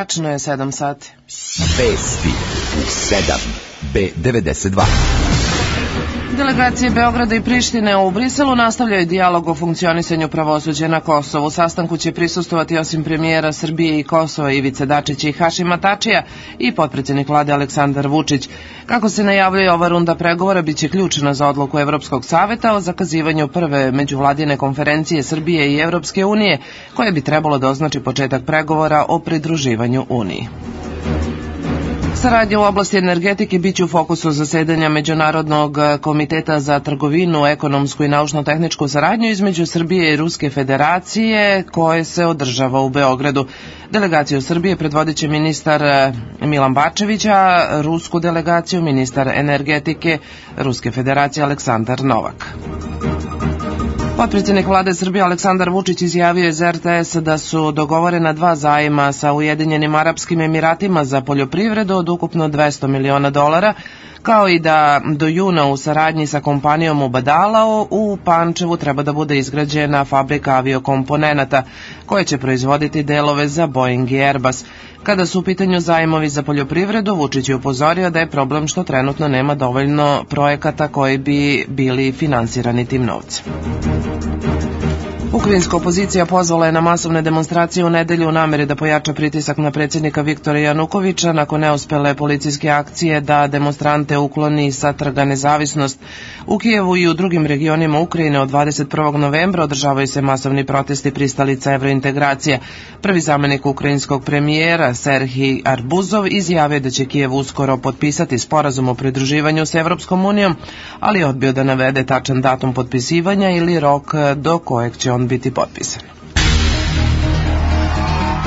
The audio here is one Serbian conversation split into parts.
Tačno je 7 sati. Vesti u 7. B92. Delegacije Beograda i Prištine u Briselu nastavljaju dijalog o funkcionisanju pravosuđa na Kosovu. Sastanku će prisustovati osim premijera Srbije i Kosova Ivice Dačića i Hašima Tačija i potpredsjednik vlade Aleksandar Vučić. Kako se najavljuje ova runda pregovora biće ključna za odluku Evropskog saveta o zakazivanju prve međuvladine konferencije Srbije i Evropske unije, koje bi trebalo da označi početak pregovora o pridruživanju Uniji. Saradnja u oblasti energetike biće u fokusu zasedanja Međunarodnog komiteta za trgovinu, ekonomsku i naučno-tehničku saradnju između Srbije i Ruske federacije koje se održava u Beogradu. Delegaciju Srbije predvodit će ministar Milan Bačević, a rusku delegaciju ministar energetike Ruske federacije Aleksandar Novak. Potpredsjednik vlade Srbije Aleksandar Vučić izjavio iz RTS da su dogovorena dva zajma sa Ujedinjenim Arapskim Emiratima za poljoprivredu od ukupno 200 miliona dolara, kao i da do juna u saradnji sa kompanijom u Badalao u Pančevu treba da bude izgrađena fabrika aviokomponenata koja će proizvoditi delove za Boeing i Airbus. Kada su u pitanju zajmovi za poljoprivredu, Vučić je upozorio da je problem što trenutno nema dovoljno projekata koji bi bili finansirani tim novcem. Ukrajinska opozicija pozvala je na masovne demonstracije u nedelju u nameri da pojača pritisak na predsjednika Viktora Janukovića nakon neuspele policijske akcije da demonstrante ukloni sa trga nezavisnost. U Kijevu i u drugim regionima Ukrajine od 21. novembra održavaju se masovni protesti pristalica evrointegracije. Prvi zamenik ukrajinskog premijera Serhij Arbuzov izjavio da će Kijev uskoro potpisati sporazum o pridruživanju s Evropskom unijom, ali odbio da navede tačan datum potpisivanja ili rok do kojeg će on biti potpisan.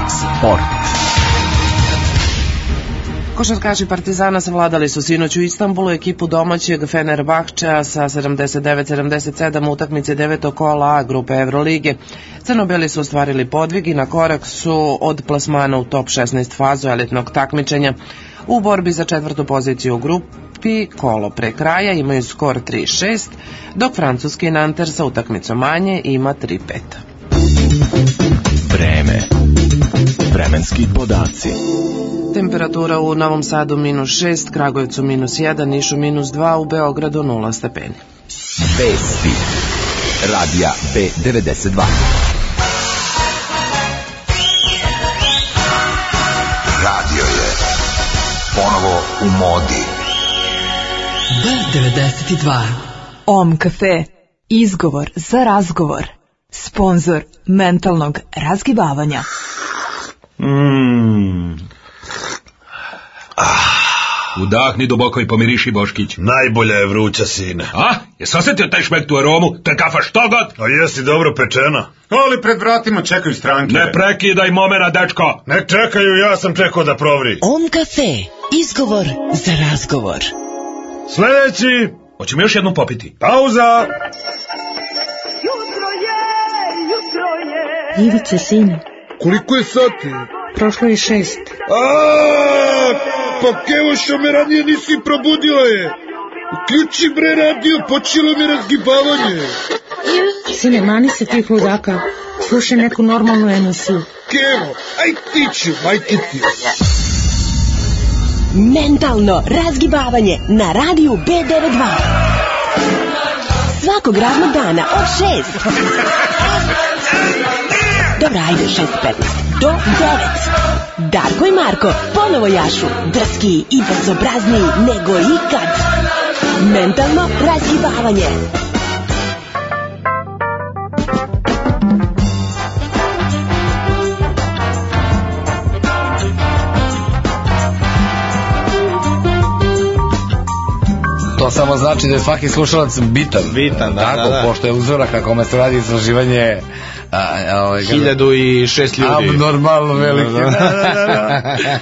Sport. Košarkaši Partizana savladali su sinoć u Istanbulu ekipu domaćeg Fenerbahča sa 79-77 utakmice devetog kola A grupe Evrolige. Crnobeli su ostvarili podvig i na korak su od plasmana u top 16 fazu elitnog takmičenja. U borbi za četvrtu poziciju u grupi kolo pre kraja imaju skor 3-6, dok francuski Nanter sa utakmicom manje ima 3-5. Vreme. Vremenski podaci. Temperatura u Novom Sadu minus 6, Kragujevcu minus 1, Nišu minus 2, u Beogradu 0 stepeni. Vesti. Radija B92. Radio je ponovo u modi. B92. Om kafe. Izgovor za razgovor. Sponzor mentalnog razgibavanja. Mm. Udahni duboko i pomiriši Boškić. Najbolja je vruća, sine. A? Jes osjetio taj šmek tu aromu? To je kafa što god? A jesi dobro pečena? Ali pred vratima čekaju stranke. Ne prekidaj momena, dečko. Ne čekaju, ja sam čekao da provri. Om kafe. Izgovor za razgovor. Sledeći. Hoćemo još jednu popiti. Pauza. Jutro je, jutro je. Ivice, sine. Koliko je sati? Prošlo je šest. A, pa kevošo me ranije nisi probudila je. Uključi bre radio, počelo mi razgibavanje. Sine, mani se tih ludaka. Slušaj neku normalnu emisiju. Kevo, aj ti ću, majke ti. Mentalno razgibavanje na radiju B92. Svakog radnog dana od 6. Dobro, ajde, 6.15. Do 9. Darko i Marko ponovo jašu. Drski i bezobrazniji nego ikad. Mentalno razgibavanje. To samo znači da je svaki slušalac bitan. Bitan, da, Tako, da, da. pošto je uzorak na kome se radi istraživanje a, a, ovaj, Hiljadu i šest ljudi. Abnormalno veliki. Da, da, Da, da,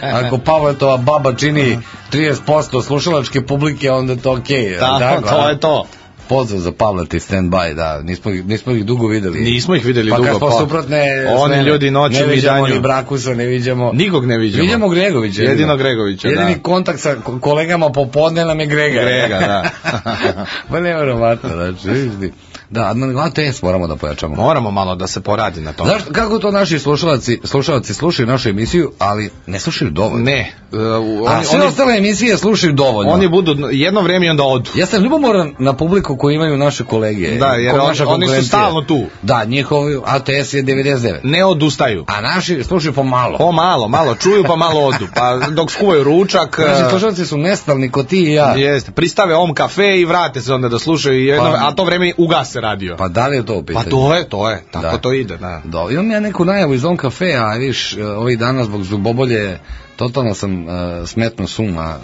da. Ako Pavletova baba čini 30% slušalačke publike, onda je to okej. Da, to je to. Pozdrav za Pavleti stand-by, da, nismo, nismo ih dugo videli. Nismo ih videli pa dugo, kad smo pa. suprotne Oni smene, ljudi noću ne danju. ni Brakusa, ne viđamo. Nikog ne viđamo. Viđamo Gregovića. Jedino Gregovića, Jedini da. kontakt sa ko- kolegama popodne nam je Grega. Grega, da. pa nevjerovatno, znači, vidiš ti. Da, na ATS moramo da pojačamo. Moramo malo da se poradi na tome. Znaš kako to naši slušalci, slušalci slušaju našu emisiju, ali ne slušaju dovoljno. Ne. Uh, A oni, sve oni, ostale emisije slušaju dovoljno. oni budu jedno vreme i onda odu. Ja sam ljubomoran na publiku koju imaju naše kolege. Da, jer on- oni su stalno tu. Da, njihov ATS je 99. Ne odustaju. A naši slušaju pomalo. Po malo, malo čuju pa malo odu. Pa dok skuvaju ručak... Naši uh, slušalci su nestalni ko ti i ja. Jeste, pristave om kafe i vrate se onda da slušaju jedno, Pa- a to vreme ugase radio. Pa da li je to u pitanju? Pa to je, to je, tako Da. to ide, da. Da, imam ja neku najavu iz On Cafe, a viš, e, ovih dana zbog zubobolje, totalno sam uh, smetno suma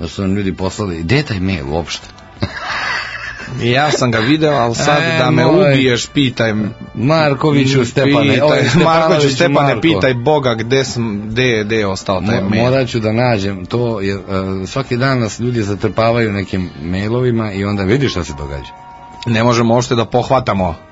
da su nam ljudi poslali. Gde je taj mail uopšte? I ja sam ga video, ali sad E, da me moj. ubiješ, pitaj Markoviću Stepane. Pitaj, ovaj, Markoviću Stepanoviću Stepane, Marko. pitaj Boga gde, sam, gde, gde je ostao taj mail. morat ću da nađem to, jer e, svaki dan nas ljudi zatrpavaju nekim mailovima i onda vidi šta se događa. Ne možemo uopšte da pohvatamo.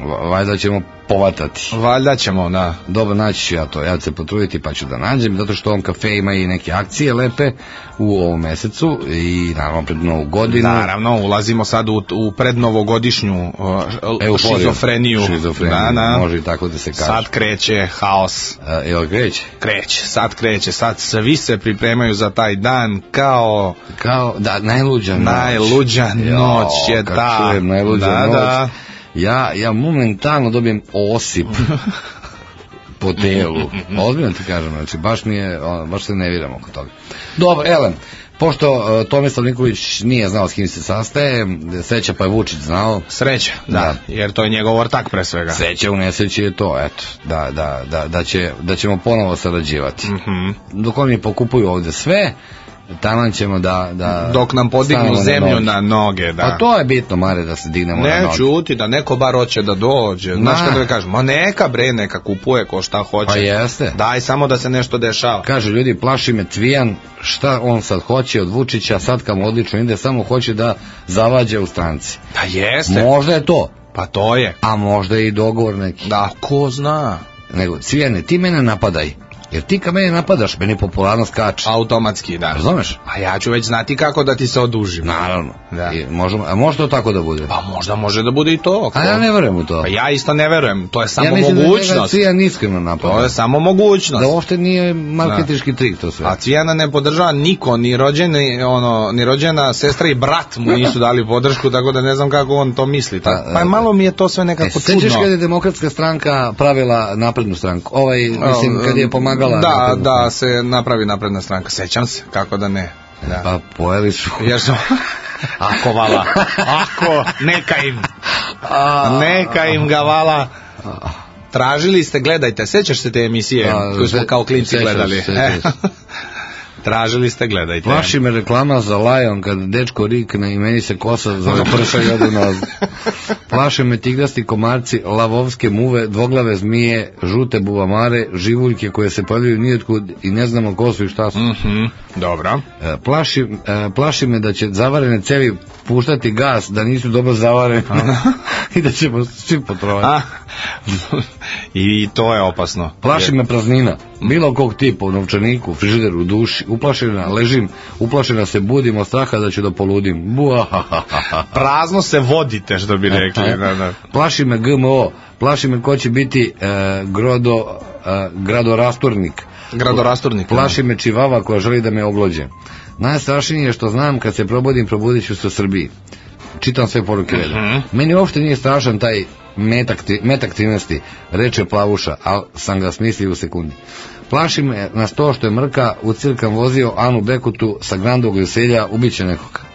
Va- Valjda ćemo povatati. Valjda ćemo, da. Dobro, naći ću ja to, ja ću se potruditi pa ću da nađem, zato što on kafe ima i neke akcije lepe u ovom mesecu i naravno pred novu godinu. Naravno, ulazimo sad u, u prednovogodišnju uh, Euforiju. šizofreniju. Šizofreniju, Da, da. može i tako da se kaže. Sad kreće haos. A, jel kreće? Kreće, sad kreće, sad svi se pripremaju za taj dan kao Kao, da, najluđa noć. najluđa noć je ta. čujem najluđa da, noć, Da. Ja, ja momentalno dobijem osip po telu. Ozbiljno ti kažem, znači baš mi je, baš se nerviram oko toga. Dobro, Elem, pošto uh, Tomislav Nikolić nije znao s kim se sastaje, sreća pa je Vučić znao, Sreća, da, Da. jer to je njegov ortak pre svega. sreća u nesreći je to, eto, da, da, da, da, će, da ćemo ponovo sarađivati. Mhm. Dok oni pokupuju ovde sve, taman ćemo da... da Dok nam podignu zemlju noge. na noge, da. A to je bitno, Mare, da se dignemo na Ne, noge. čuti, da neko bar hoće da dođe. Znaš Ma. kada da kažem, ma neka bre, neka kupuje ko šta hoće. Pa jeste. Daj samo da se nešto dešava. Kaže, ljudi, plaši me Cvijan, šta on sad hoće od Vučića, sad kam odlično ide, samo hoće da zavađa u stranci. Da jeste. Možda je to, Pa to je. a možda je i dogovor neki. Da, ko zna. Nego, Cvijane, ti mene napadaj, jer ti kad mene napadaš, meni popularnost kače. Automatski, da. Razumeš? A ja ću već znati kako da ti se odužim. Naravno. Da. I možemo, a može to tako da bude? Pa možda može da bude i to. A ja ne verujem u to. Pa ja isto ne verujem, to je samo ja mislim da njega mogućnost. Cvijan iskreno napada. to je samo mogućnost. Da uopšte nije marketički trik to sve. A Cvijana ne podržava niko, ni rođeni, ono, ni rođena sestra i brat mu nisu dali podršku, tako da ne znam kako on to misli. Pa, pa malo mi je to sve E, nekako sećaš čudno. kada je demokratska stranka pravila naprednu stranku? Ovaj, mislim, kad je pomagala... Da, da se napravi napredna stranka. Sećam se, kako da ne. Da. Pa pojeli su. Jer su... Ako vala, ako, neka im, neka im ga vala. Tražili ste, gledajte, sećaš se te emisije A, koju smo se- kao klinci se, gledali? sećam E, se. Tražili ste, gledajte. Plaši me reklama za Lion kad dečko rikne i meni se kosa zove prša i odu na Plaše me tigrasti komarci, lavovske muve, dvoglave zmije, žute bubamare, živuljke koje se pojavljaju nijetkud i ne znamo ko su i šta su. Mhm, dobro. E, Plaši, e, plaši me da će zavarene cevi puštati gas, da nisu dobro zavarene i da ćemo svi potrovati. A, I to je opasno. Plaši me praznina, bilo kog tipa u novčaniku, frižideru, u duši, uplašena ležim, uplašena se budim od straha da ću da poludim. Prazno se vodite, što bi rekli. Da, da. Plaši me GMO, plaši me ko će biti e, grodo, e, gradorasturnik. Gradorasturnik. Plaši me čivava koja želi da me oglođe. Najstrašnije je što znam kad se probudim, probudit ću se u Srbiji. Čitam sve poruke redom. Meni uopšte nije strašan taj metak, metak 13. reče plavuša, ali sam ga smislio u sekundi. Plaši me nas to što je Mrka u cirkam vozio Anu Bekutu sa Grandog veselja, ubiće nekoga.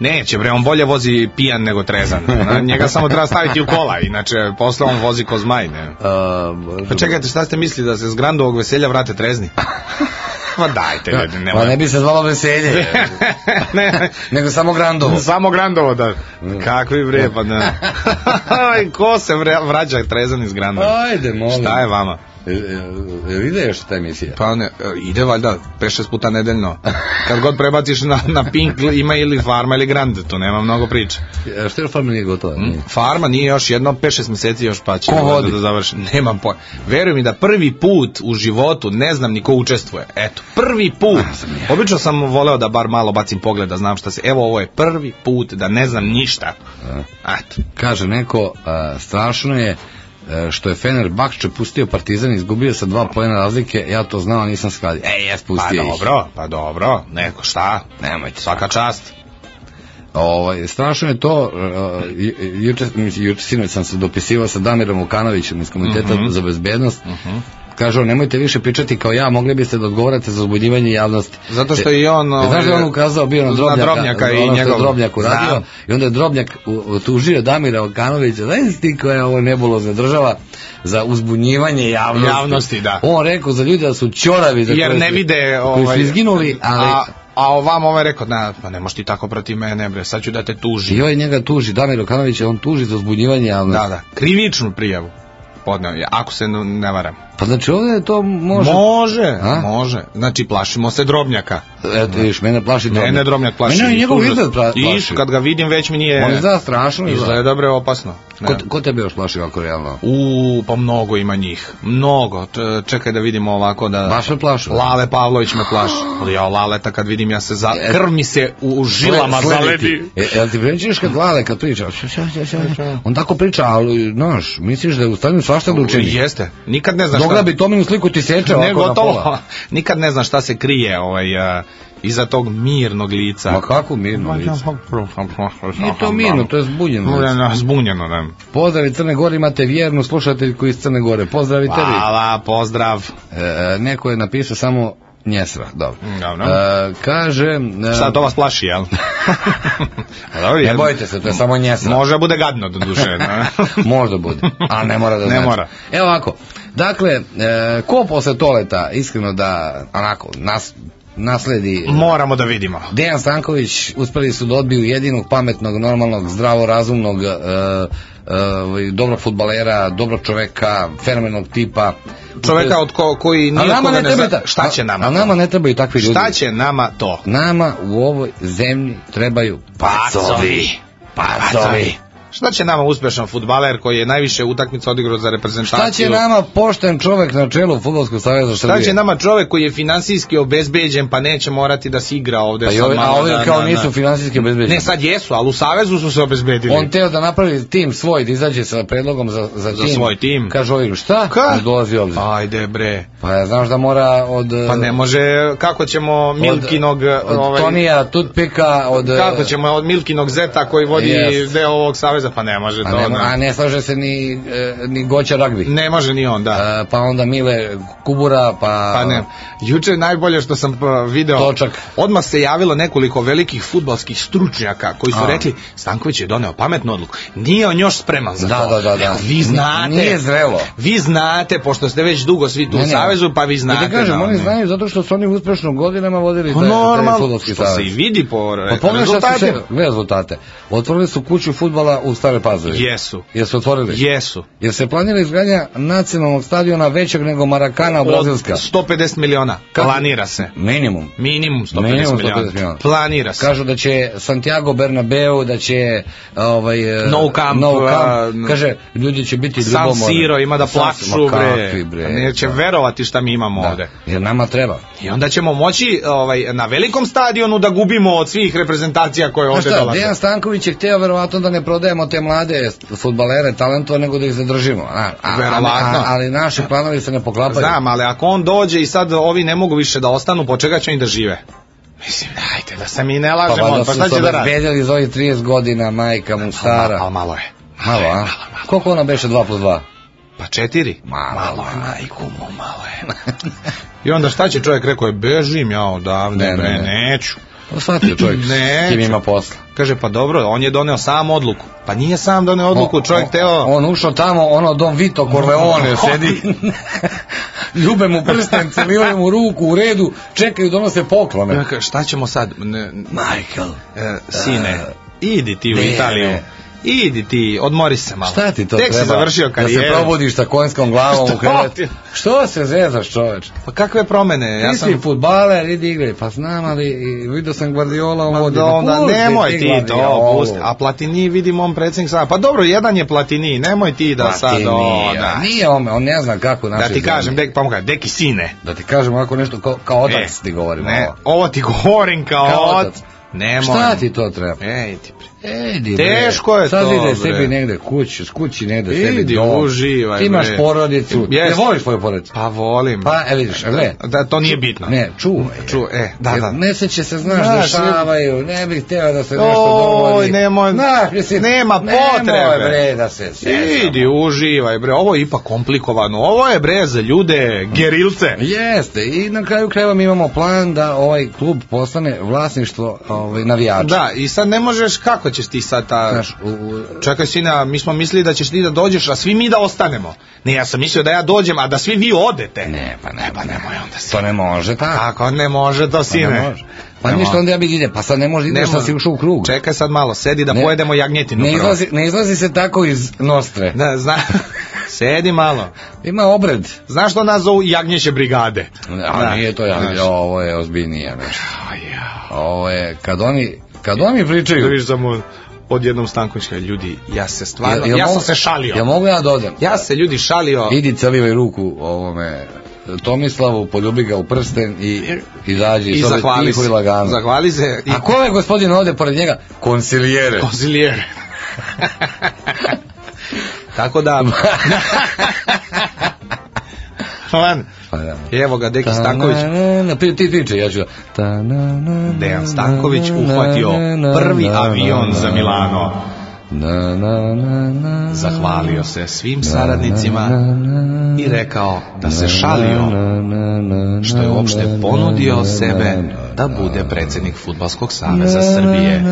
Neće bre, on bolje vozi pijan nego trezan. Njega samo treba staviti u kola, inače posle on vozi ko zmaj, ne? Pa čekajte, šta ste mislili da se s grandovog veselja vrate trezni? Pa dajte, ljudi, nema. Pa ne bi se zvalo veselje, ne, nego samo Grandovo. samo grandovo, da. Kakvi bre, pa ne. Aj, ko se vraća trezan iz grandova? Ajde, molim. Šta je vama? E, e, e, ide još ta emisija? Pa ne, e, ide valjda 5-6 puta nedeljno. Kad god prebaciš na, na Pink ima ili Farma ili Grand, to nema mnogo priče. E, što je Farma nije gotova? Mm, Farma nije još jedno 5-6 meseci još pa će Ko vodi? da završi. Nemam pojma. Veruj mi da prvi put u životu ne znam ni ko učestvuje. Eto, prvi put. Obično sam voleo da bar malo bacim pogled da znam šta se. Evo ovo je prvi put da ne znam ništa. Eto. Kaže neko, a, strašno je što je Fener Bakče pustio Partizan i izgubio sa dva pojena razlike, ja to znao, nisam skladio. Ej, jes Pa pustio ih. dobro, pa dobro, neko šta, Nemojte. svaka čast. Ovaj, strašno je to, uh, ju- juče, juče sinoć sam se dopisivao sa Damirom Vukanovićem iz Komiteta Mhm. za bezbednost. Kaže on, nemojte više pričati kao ja, mogli biste da odgovarate za uzbudjivanje javnosti. Zato što i on, Znaš da je on ovaj, ukazao bio na na Drobnjaka, Drobnjaka i njegov- Drobnjak uradio, Znam. i onda je Drobnjak tužio Damira Vukanovića, znaš ti koja je ovo nebulozna država, za uzbunjivanje javnosti. Javnosti, da. On rekao za ljude da su ćoravi, za Jer ne vide koji su ovaj, izginuli, ali... A, a ovam ovaj rekao, na, pa ne možeš ti tako protiv mene, bre, sad ću da te tužim. I ovaj njega tuži, Damir Okanović, on tuži za uzbunjivanje javnosti. Da, da, krivičnu prijavu podneo je, ako se ne varam. Pa znači ovdje to može... Može, A? može. Znači, plašimo se drobnjaka. Eto, vidiš, mene plaši Drobnjak. Mene drobnjak plaši. Mene njegov izgled pla- plaši. Iš, kad ga vidim, već mi nije... On izgleda strašno. Izgleda bre opasno. Ne. Ko, ko tebe još plaši ovako realno? U, pa mnogo ima njih. Mnogo. Čekaj da vidimo ovako da... Baš me plaši. Lale Pavlović me plaši. Ali ja Laleta kad vidim ja se za... E, Krv mi se u, u žilama zaledi. E, jel ti primećuješ kad Lale kad priča? ša, ša, ša, ša. On tako priča, ali, znaš, misliš da je u stanju svašta da učini. Jeste. Nikad ne znaš Dogla šta... bi Tominu sliku ti seče ovako na pola. Nikad ne znaš šta se krije ovaj, iza tog mirnog lica. Ma kako mirno lice? Nije to mirno, to je zbunjeno lice. Zbunjeno, zbunjeno, ne. Pozdrav iz Crne Gore, imate vjernu slušateljku iz Crne Gore. Pozdrav i tebi. Hvala, pozdrav. E, e, neko je napisao samo njesra, dobro. Dobro. E, kaže... e, Šta to vas plaši, jel? Dobro, Ne jel? bojte se, to je samo njesra. Može da bude gadno, do duše. Možda bude, a ne mora da Ne znači. mora. Evo ovako, dakle, e, ko posle toleta, iskreno da, onako, nas, nasledi... Moramo da vidimo. Dejan Stanković uspeli su da odbiju jedinog pametnog, normalnog, zdravo razumnog, e, e, dobrog futbalera, dobrog čoveka, fenomenog tipa. Čoveka od ko, koji A nije koga ne ne treba zna. ta- Šta će nama? A nama ne trebaju takvi ljudi. Šta će nama to? Nama u ovoj zemlji trebaju pacovi. Pacovi. Šta će nama uspešan futbaler koji je najviše utakmica odigrao za reprezentaciju? Šta će nama pošten čovek na čelu Fudbalskog saveza Šta Srbije? će nama čovek koji je finansijski obezbeđen pa neće morati da se igra ovde Pa i ovi, a ovi da- kao da- nisu finansijski obezbeđeni. Ne, sad jesu, ali u Savezu su se obezbedili. On teo da napravi tim svoj, da izađe sa predlogom za, za, Za tim. svoj tim. Kaže ovim, šta? Ka? Ne dolazi obzir. Ajde bre. Pa ja znaš da mora od... Pa ne može, kako ćemo Milkinog... Od, ovaj, Tonija, Tutpika, od... Kako ćemo od Milkinog zeta koji vodi Yes. deo ovog saveza, pa ne može A to. ne, a ne slaže se ni, e, ni Goća Ragbi. Ne može ni on, da. E, pa onda Mile Kubura, pa... Pa ne. Juče najbolje što sam pa, video, Točak. odmah se javilo nekoliko velikih futbalskih stručnjaka koji su A. rekli Stanković je doneo pametnu odluku. Nije on još spreman za Da, to. da, da, da. Rekao, vi znate. Nije zrelo. Vi znate, pošto ste već dugo svi tu Ne, u ne. Savezu, pa vi znate. I da kažem, da, oni znaju zato što su oni uspešno godinama vodili Pa taj, taj normalno, fudbalski što savez. se i vidi po Pa sve, gledaj rezultate. Otvorili su kuću futbala u Stare Pazovi. Jesu. Jesu otvorili? Jesu. Jer se planira izgradnja nacionalnog stadiona većeg nego Marakana Od Brazilska. 150 miliona. Kako? Planira se. Minimum. Minimum 150 Minimum 150 miliona. miliona. Planira se. Kažu da će Santiago Bernabeu, da će ovaj e, No camp, no camp. kaže ljudi će biti San ljubomorni. Siro ima da San- plaču, bre. bre. Neće verovati šta mi imamo Da. ovde. Jer nama treba. I onda ćemo moći ovaj, na velikom stadionu da gubimo od svih reprezentacija koje ovde dolaze. Dejan Stanković je hteo verovatno da ne prodajemo te mlade futbalere talentova, nego da ih zadržimo. A, a, a, Verovatno. a, ali naši planovi se ne poklapaju. Znam, ali ako on dođe i sad ovi ne mogu više da ostanu, po čega će oni da žive? Mislim, dajte, da se mi ne Pa lažemo, valjda pa, su šta će da radi? obezbedili za ovih 30 godina, majka mu stara. Ali malo je. Malo, a? Koliko ona beše 2 plus 2? Pa četiri. Malo, je, majku mu, malo je. I onda šta će čovjek rekao je, bežim ja odavde, Ne, ne, ne. neću. Pa shvatio čovjek Ne. kim ima posla. Kaže, pa dobro, on je doneo sam odluku. Pa nije sam doneo odluku, čovjek teo... On ušao tamo, ono Don Vito Corleone sedi. Ljube mu prsten, celivaju mu ruku u redu, čekaju, donose poklone. Šta ćemo sad? Ne, Michael. e, sine, idi ti u Ne, Italiju. Idi ti, odmori se malo. Šta ti to Tek treba? si završio Da se karijeru. probudiš sa konjskom glavom u Što krevet. ti- Što se zezaš čoveč? Pa kakve promene? Ja Ti sam... si futbaler, idi igraj. Pa znam, ali vidio sam Guardiola Ma vodi. da, onda nemoj ti to, Guardiolu. pusti. A Platini vidim on predsjednik sada. Pa dobro, jedan je Platini, nemoj ti da sad Platini, o, a da. Nije on, on ne zna kako naši Da ti kažem, dek, pa mu kažem, deki sine. Da ti kažem ovako nešto kao, kao otac E, ti govorim. Ne, ovo. ovo ti govorim kao, Kao otac. otac. Nemoj. Šta ti to treba? Ej ti bre. Edi, Teško je Sad to, ide bre. sebi negde kući, s kući negde sebi Idi, dom. uživaj, Ti imaš bre. porodicu. Jeste. Ne voliš svoju porodicu? Pa volim. Pa, e vidiš, a gle. Da, to nije bitno. Ne, čuvaj. Ču, e, da, da. Neseće se, znaš, Znaš, dešavaju, ne bih htio da se nešto Oj, dogodi. nemoj, Znaš, mislim, nema Nemoj, potrebe. bre, da se sjećamo. Idi, uživaj, bre, ovo je ipak komplikovano. Ovo je, bre, za ljude, gerilce. Jeste, i na kraju krajeva mi imamo plan da ovaj klub postane vlasništvo ovaj, navijača. Da, i sad ne možeš, kako ćeš ti sad ta... Znaš, u, u, Čekaj, sina, mi smo mislili da ćeš ti da dođeš, a svi mi da ostanemo. Ne, ja sam mislio da ja dođem, a da svi vi odete. ne, pa ne, pa nemoj onda to ne može tako. Kako ne može to, Pa sine? ne može. Pa Ne ništa onda ja bih ide, pa sad ne može ideš Ne može. si ušao u krug. Čekaj sad malo, sedi da Ne. pojedemo jagnjetinu Ne prvo. izlazi, ne izlazi se tako iz nostre. Ne, zna... Sedi malo. Ima obred. Znaš što nas zovu jagnjeće brigade? A Da. nije to ja, Znaš. ovo je ozbiljnije. Ovo je, kad oni, kad oni Da pričaju, vidiš samo odjednom Stankovićka, ljudi, ja se stvarno, Jel- jel ja sam se šalio. Ja mogu ja da odem? Ja se ljudi šalio. Idi celivaj ruku ovome Tomislavu, poljubi ga u prsten i izađi I zahvali se. lagano. Zahvali se. I A ko je gospodin ovde pored njega? Konsilijere. konzilijere. Tako da... Man, Pa da. evo ga, Deki Stanković. Ta-na-na-na, Ti ti priče, ja ću... Dejan Stanković uhvatio prvi avion za Milano. Zahvalio se svim saradnicima i rekao da se šalio što je uopšte ponudio sebe da bude predsjednik Futbalskog saveza Srbije.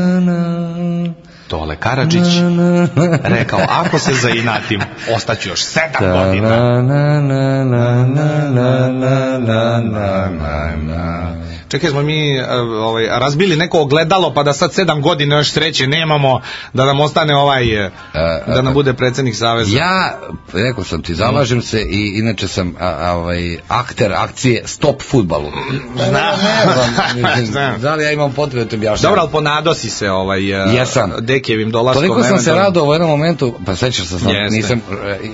Tole Karadžić rekao ako se zainatim ostaću još sedam godina. Čekaj, smo mi e, ovaj, razbili neko ogledalo pa da sad sedam godina još sreće nemamo da nam ostane ovaj, e, da nam bude predsjednik saveza. Ja, rekao sam ti, zalažem se i inače sam a, a, ovaj, akter akcije Stop futbalu. Znam. Ne znam, da li ja imam potrebe da ti objašnjam? Dobro, ali ponado si se ovaj, e, Jesam. Dekijevim dolaskom. Toliko sam se eventualno. radao u jednom momentu, pa sećaš se sam, Jeste. nisam...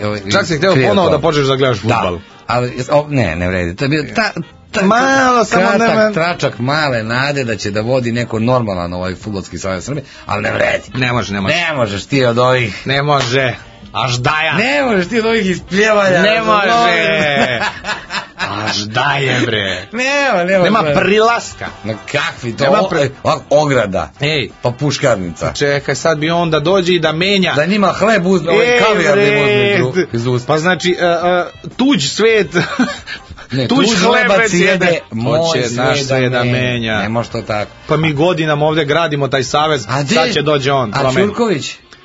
e, ovaj, Čak si hteo ponovo da počneš da gledaš futbal. Da, ali, o, ne, ne vredi. To je bio ta, ta, Malo, samo kratak nema- tračak male nade da će da vodi neko normalan ovaj futbolski savez Srbije, ali ne vredi. Ne može, ne može. Ne možeš ti od ovih... Ne može. Až daja. Ne možeš ti od ovih ispljevanja. Ne može. razumeš? Až daje bre. Nema, nema. Nema prilaska. Na kakvi to? Nema pre- ograda. Ej, Pa puškarnica. čekaj, sad bi on da dođe i da menja. Da njima hleb uzme, ovaj kavijar da im uzme bre, iz usta. Pa znači, uh, uh, tuđ svet, Ne, tuđ tuđ hleb hlebac već jede, jede, moj hoće naš sve da menja. Ne može to tako. Pa mi godinama ovde gradimo taj savez, A sad će dođe on. A promeni.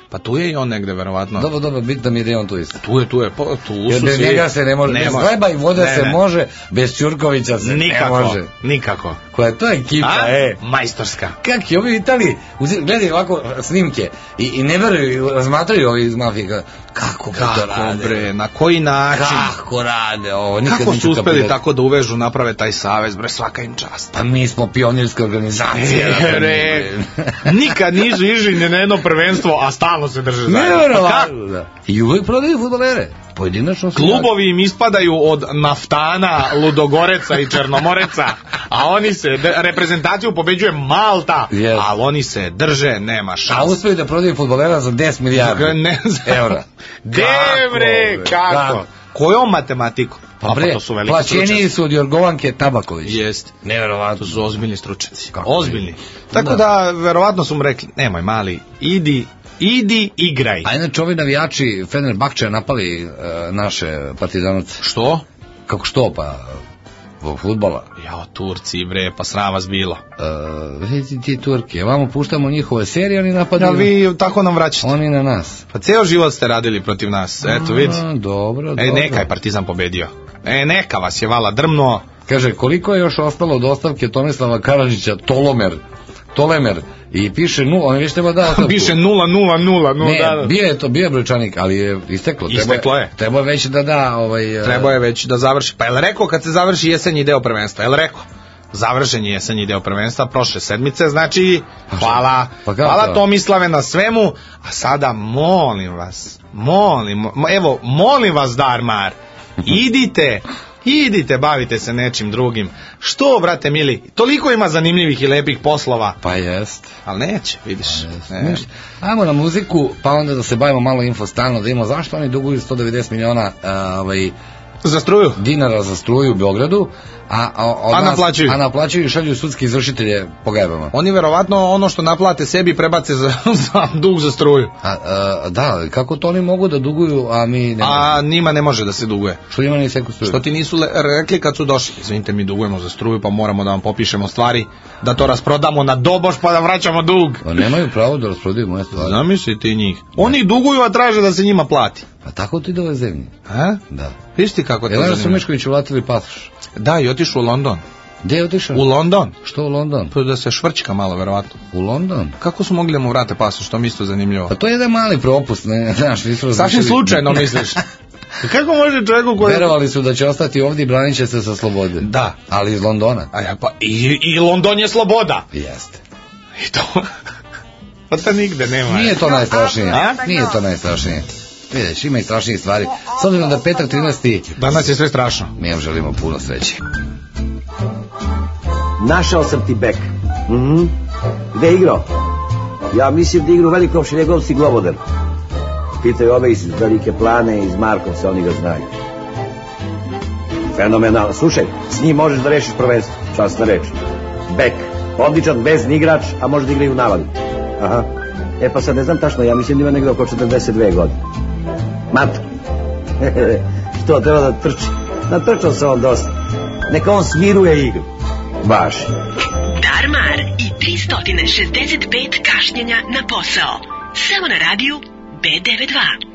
Pa tu je i on negde, verovatno. Dobro, dobro, bitno da mi je da je on tu isto. Tu je, tu je, po, tu Jer su bez svi. njega se ne može, Ne bez može. hleba i vode Ne, se ne. može, bez Ćurkovića se Nikako, ne može. nikako. Koja je to ekipa, A? e. Majstorska. Kak je ovi Italiji, uzi- gledaju ovako snimke i, i ne veruju, razmatraju ovi iz mafije, kako, kako to rade? bre, na koji način? Kako rade ovo? Nikad Kako su uspeli kapirati. tako da uvežu, naprave taj savez, bre, svaka im čast. Pa mi smo pionirska organizacija. E, re, nikad nisu išli ni na jedno prvenstvo, a stalno se drže zajedno. Pa kako? Nevjerovatno, da. I uvek prodaju futbolere. Pojedinačno su Klubovi im ispadaju od naftana, ludogoreca i černomoreca, a oni se, reprezentaciju pobeđuje Malta, Yes. ali oni se drže, nema A šanse. uspeju da prodaju futbolera za 10 milijardi Ne znam. eura. Gde Kako, kako? Kako? Kojom matematikom? Pa bre, to su plaćeniji su od Jorgovanke Tabaković. Jest. Nevjerovatno. To su ozbiljni stručnjaci. Ozbiljni. ne? Tako Da. da, verovatno su mu rekli, nemoj mali, idi, idi, igraj. A inače ovi navijači Fenerbahče napali e, naše partizanovce. Što? Kako što pa e, futbala. Jao, Turci, bre, pa sram vas bilo. E, vidi ti Turke, vamo puštamo njihove serije, oni Ja, napadaju. vi tako nam vraćate. Oni na nas. Pa ceo život ste radili protiv nas, eto vidi. A, dobro, dobro. E, neka je Partizan pobedio. E, neka vas je vala drmno. Kaže, koliko je još ostalo od ostavke Tomislava Karadžića, Tolomer, Tolemer I piše nula, on je već treba da ostavku. Piše 0-0-0. Ne, da, da. bio je to, bio je brojčanik, ali je isteklo. Treba Isteklo je. Treba već da da, ovaj... e, Trebao je već da završi. Pa jel rekao kad se završi jesenji deo prvenstva? Jel rekao? Završen je jesenji deo prvenstva prošle sedmice, znači hvala, Pa hvala to? Tomislave na svemu, a sada molim vas, molim, mo- evo, molim vas Darmar, idite, idite, bavite se nečim drugim. Što, brate mili, toliko ima zanimljivih i lepih poslova, Pa jest. ali neće, vidiš. Ne. Znaš, Ajmo na muziku, pa onda da se bavimo malo infostalno, da vidimo zašto oni duguju 190 miliona a, ovaj, Za struju? dinara za struju u Beogradu, a, a, od A nas- naplaćuju. a naplaćuju i šalju sudski izvršitelje po gajbama. Oni verovatno ono što naplate sebi prebace za, za dug za struju. A, a, da, kako to oni mogu da duguju, a mi ne A njima ne može da se duguje. Što ima ni seku struju? Što ti nisu le- rekli kad su došli? Izvinite, mi dugujemo za struju, pa moramo da vam popišemo stvari, da to rasprodamo na doboš pa da vraćamo dug. Pa nemaju pravo da rasprodaju moje stvari. Zamisli ti njih. Oni duguju, a traže da se njima plati. Pa tako ti ove zemlje. A? Da. Viš ti kako to zanima? Mišković ulatili pasoš? Da, i otišu u London. Gde je otišao? U London. Što u London? Pa da se švrčka malo, verovatno. U London? Kako su mogli da mu vrate pasoš, to mi isto zanimljivo. Pa to je jedan mali propust, ne, znaš, nisu Sasvim razmišljali- slučajno misliš. Kako može čovjeku koji... Verovali su da će ostati ovdje i branit će se sa slobode. Da. Ali iz Londona. A ja, pa i, i London je sloboda. Jeste. I to... pa to nigde nema. Nije to najstrašnije. A? Nije to najstrašnije. Vidješ, ima i strašnijih stvari. S obzirom da petak 13. Danas je sve strašno. Mi vam želimo puno sreće. Našao sam ti bek. Mhm. Gde je igrao? Ja mislim da igra u velikom Šiljegovci Globoder. Pitaju ove iz Velike Plane, iz Markovca, oni ga znaju. Fenomenalno. Slušaj, s njim možeš da rešiš prvenstvo. Časna reč. Bek. Odličan, vezni igrač, a može da igra i u navali. Aha. E pa sad ne znam tačno, ja mislim da ima negde oko 42 godine. Mato. Što, treba da trči? Natrčao se on dosta. Neka on smiruje igru. Baš. Darmar i 365 kašnjenja na posao. Samo na radiju B92.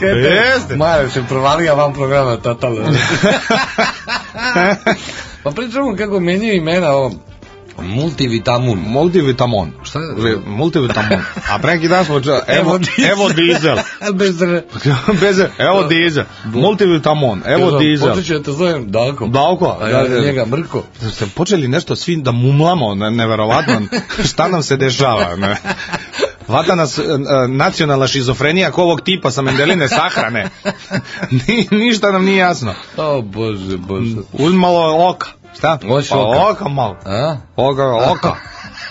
Jeste. Majo se provalija van programa totalno. pa pričamo kako menjaju imena ovo. Multivitamun. Multivitamon. Šta je? Multivitamon. A pre neki dan smo čuli, evo, evo dizel. Bez dr... Bez, evo dizel. Multivitamon, evo dizel. Počet ću da te zovem Dalko. Dalko, A da, ja da, da. njega Mrko. Ste počeli nešto svi da mumlamo, ne, neverovatno. Šta nam se dešava? Ne? Vata nas e, e, nacionalna šizofrenija ko ovog tipa sa mendeline sahrane. Ni, ništa nam nije jasno. O bože, bože. Uzmi malo oka. Šta? Hoćeš pa, oka? oka malo. A? Oka, oka.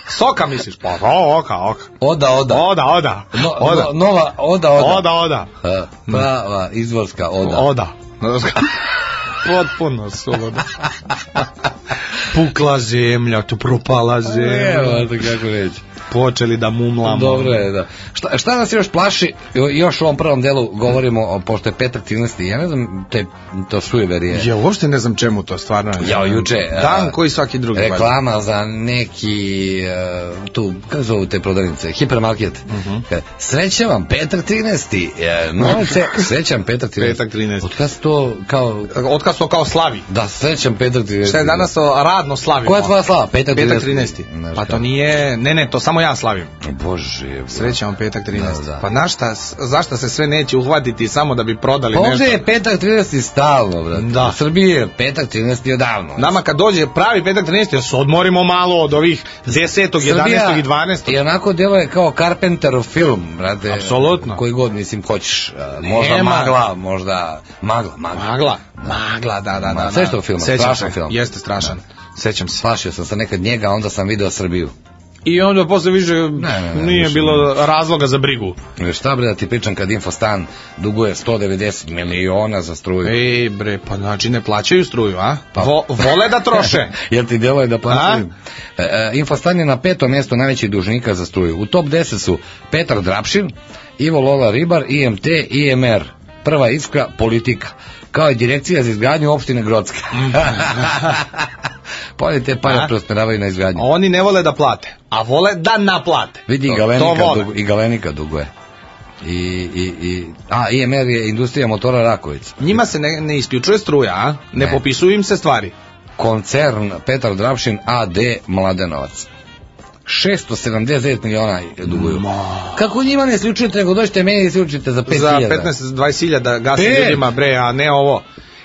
Soka misliš? Pa o, oka, oka. Oda, oda. Oda, oda. No, oda. no- nova, oda, oda. Oda, oda. A, Prava, izvorska oda. Oda. Potpuno suludo. Pukla zemlja, tu propala zemlja. Evo, to kako reći. Počeli da mumlamo. Dobro je, da. Šta, šta nas još plaši? Jo- Još u ovom prvom delu govorimo, o, pošto je petak 13. Ja ne znam, te, to sujeverije. Ja uopšte ne znam čemu to stvarno. Ja, juče, Dan koji svaki drugi. Reklama za neki, e, tu, kako zovu te prodavnice, hipermarket. Mhm. Kaže, Srećan vam, petak 13. E, novce, srećan petak 13. Petak 13. Od kad se to kao... Od kad smo kao slavi. Da, srećan petak 13. Šta je danas o, radno slavimo? Koja je tvoja slava? Petak 13. Petak 13. Znaš Pa to nije, ne ne, to samo ja slavim. Bože. Srećan petak 13. Da, da. Pa na šta, se sve neće uhvatiti samo da bi prodali nešto? Ovdje je petak 13. stalno, brate. Da. U Srbiji je petak 13. odavno. Nama kad dođe pravi petak 13. se odmorimo malo od ovih 10. 11. i 12. I onako djeluje kao Carpenterov film, brate. Apsolutno. Koji god, mislim, hoćeš. Možda Nema. magla, možda magla, magla. Magla. Magla, da, da, da. Da. tog filma? Sećam Strašan se. film. Jeste strašan. Sećam se. Plašio sam se nekad njega, onda sam video Srbiju. I onda posle više ne, ne, nije više bilo razloga za brigu. E, Šta bre da ti pričam kad Infostan duguje 190 miliona za struju? Ej bre, pa znači ne plaćaju struju, a? Vo, vole da troše. Jel ti djeluje da plaćaju? E, e, Infostan je na petom mjestu najvećih dužnika za struju. U top 10 su Petar Drapšin, Ivo Lola Ribar, IMT, IMR, Prva iskra, politika, kao i direkcija za izgradnju opštine Grocka. pa oni te pare prosmeravaju na izgradnju. Oni ne vole da plate, a vole da naplate. Vidi i To- Galenika, to dugu, i Galenika duguje. I, i, i, a, IMR je industrija motora Rakovic. Njima se ne, ne isključuje struja, a? Ne, Ne. popisuju im se stvari. Koncern Petar Drapšin AD Mladenovac. 679 miliona duguju. Kako njima ne isključujete, nego dođete meni i isključite za 5000? Za 15-20 hiljada gasi Pet? ljudima, bre, a ne ovo.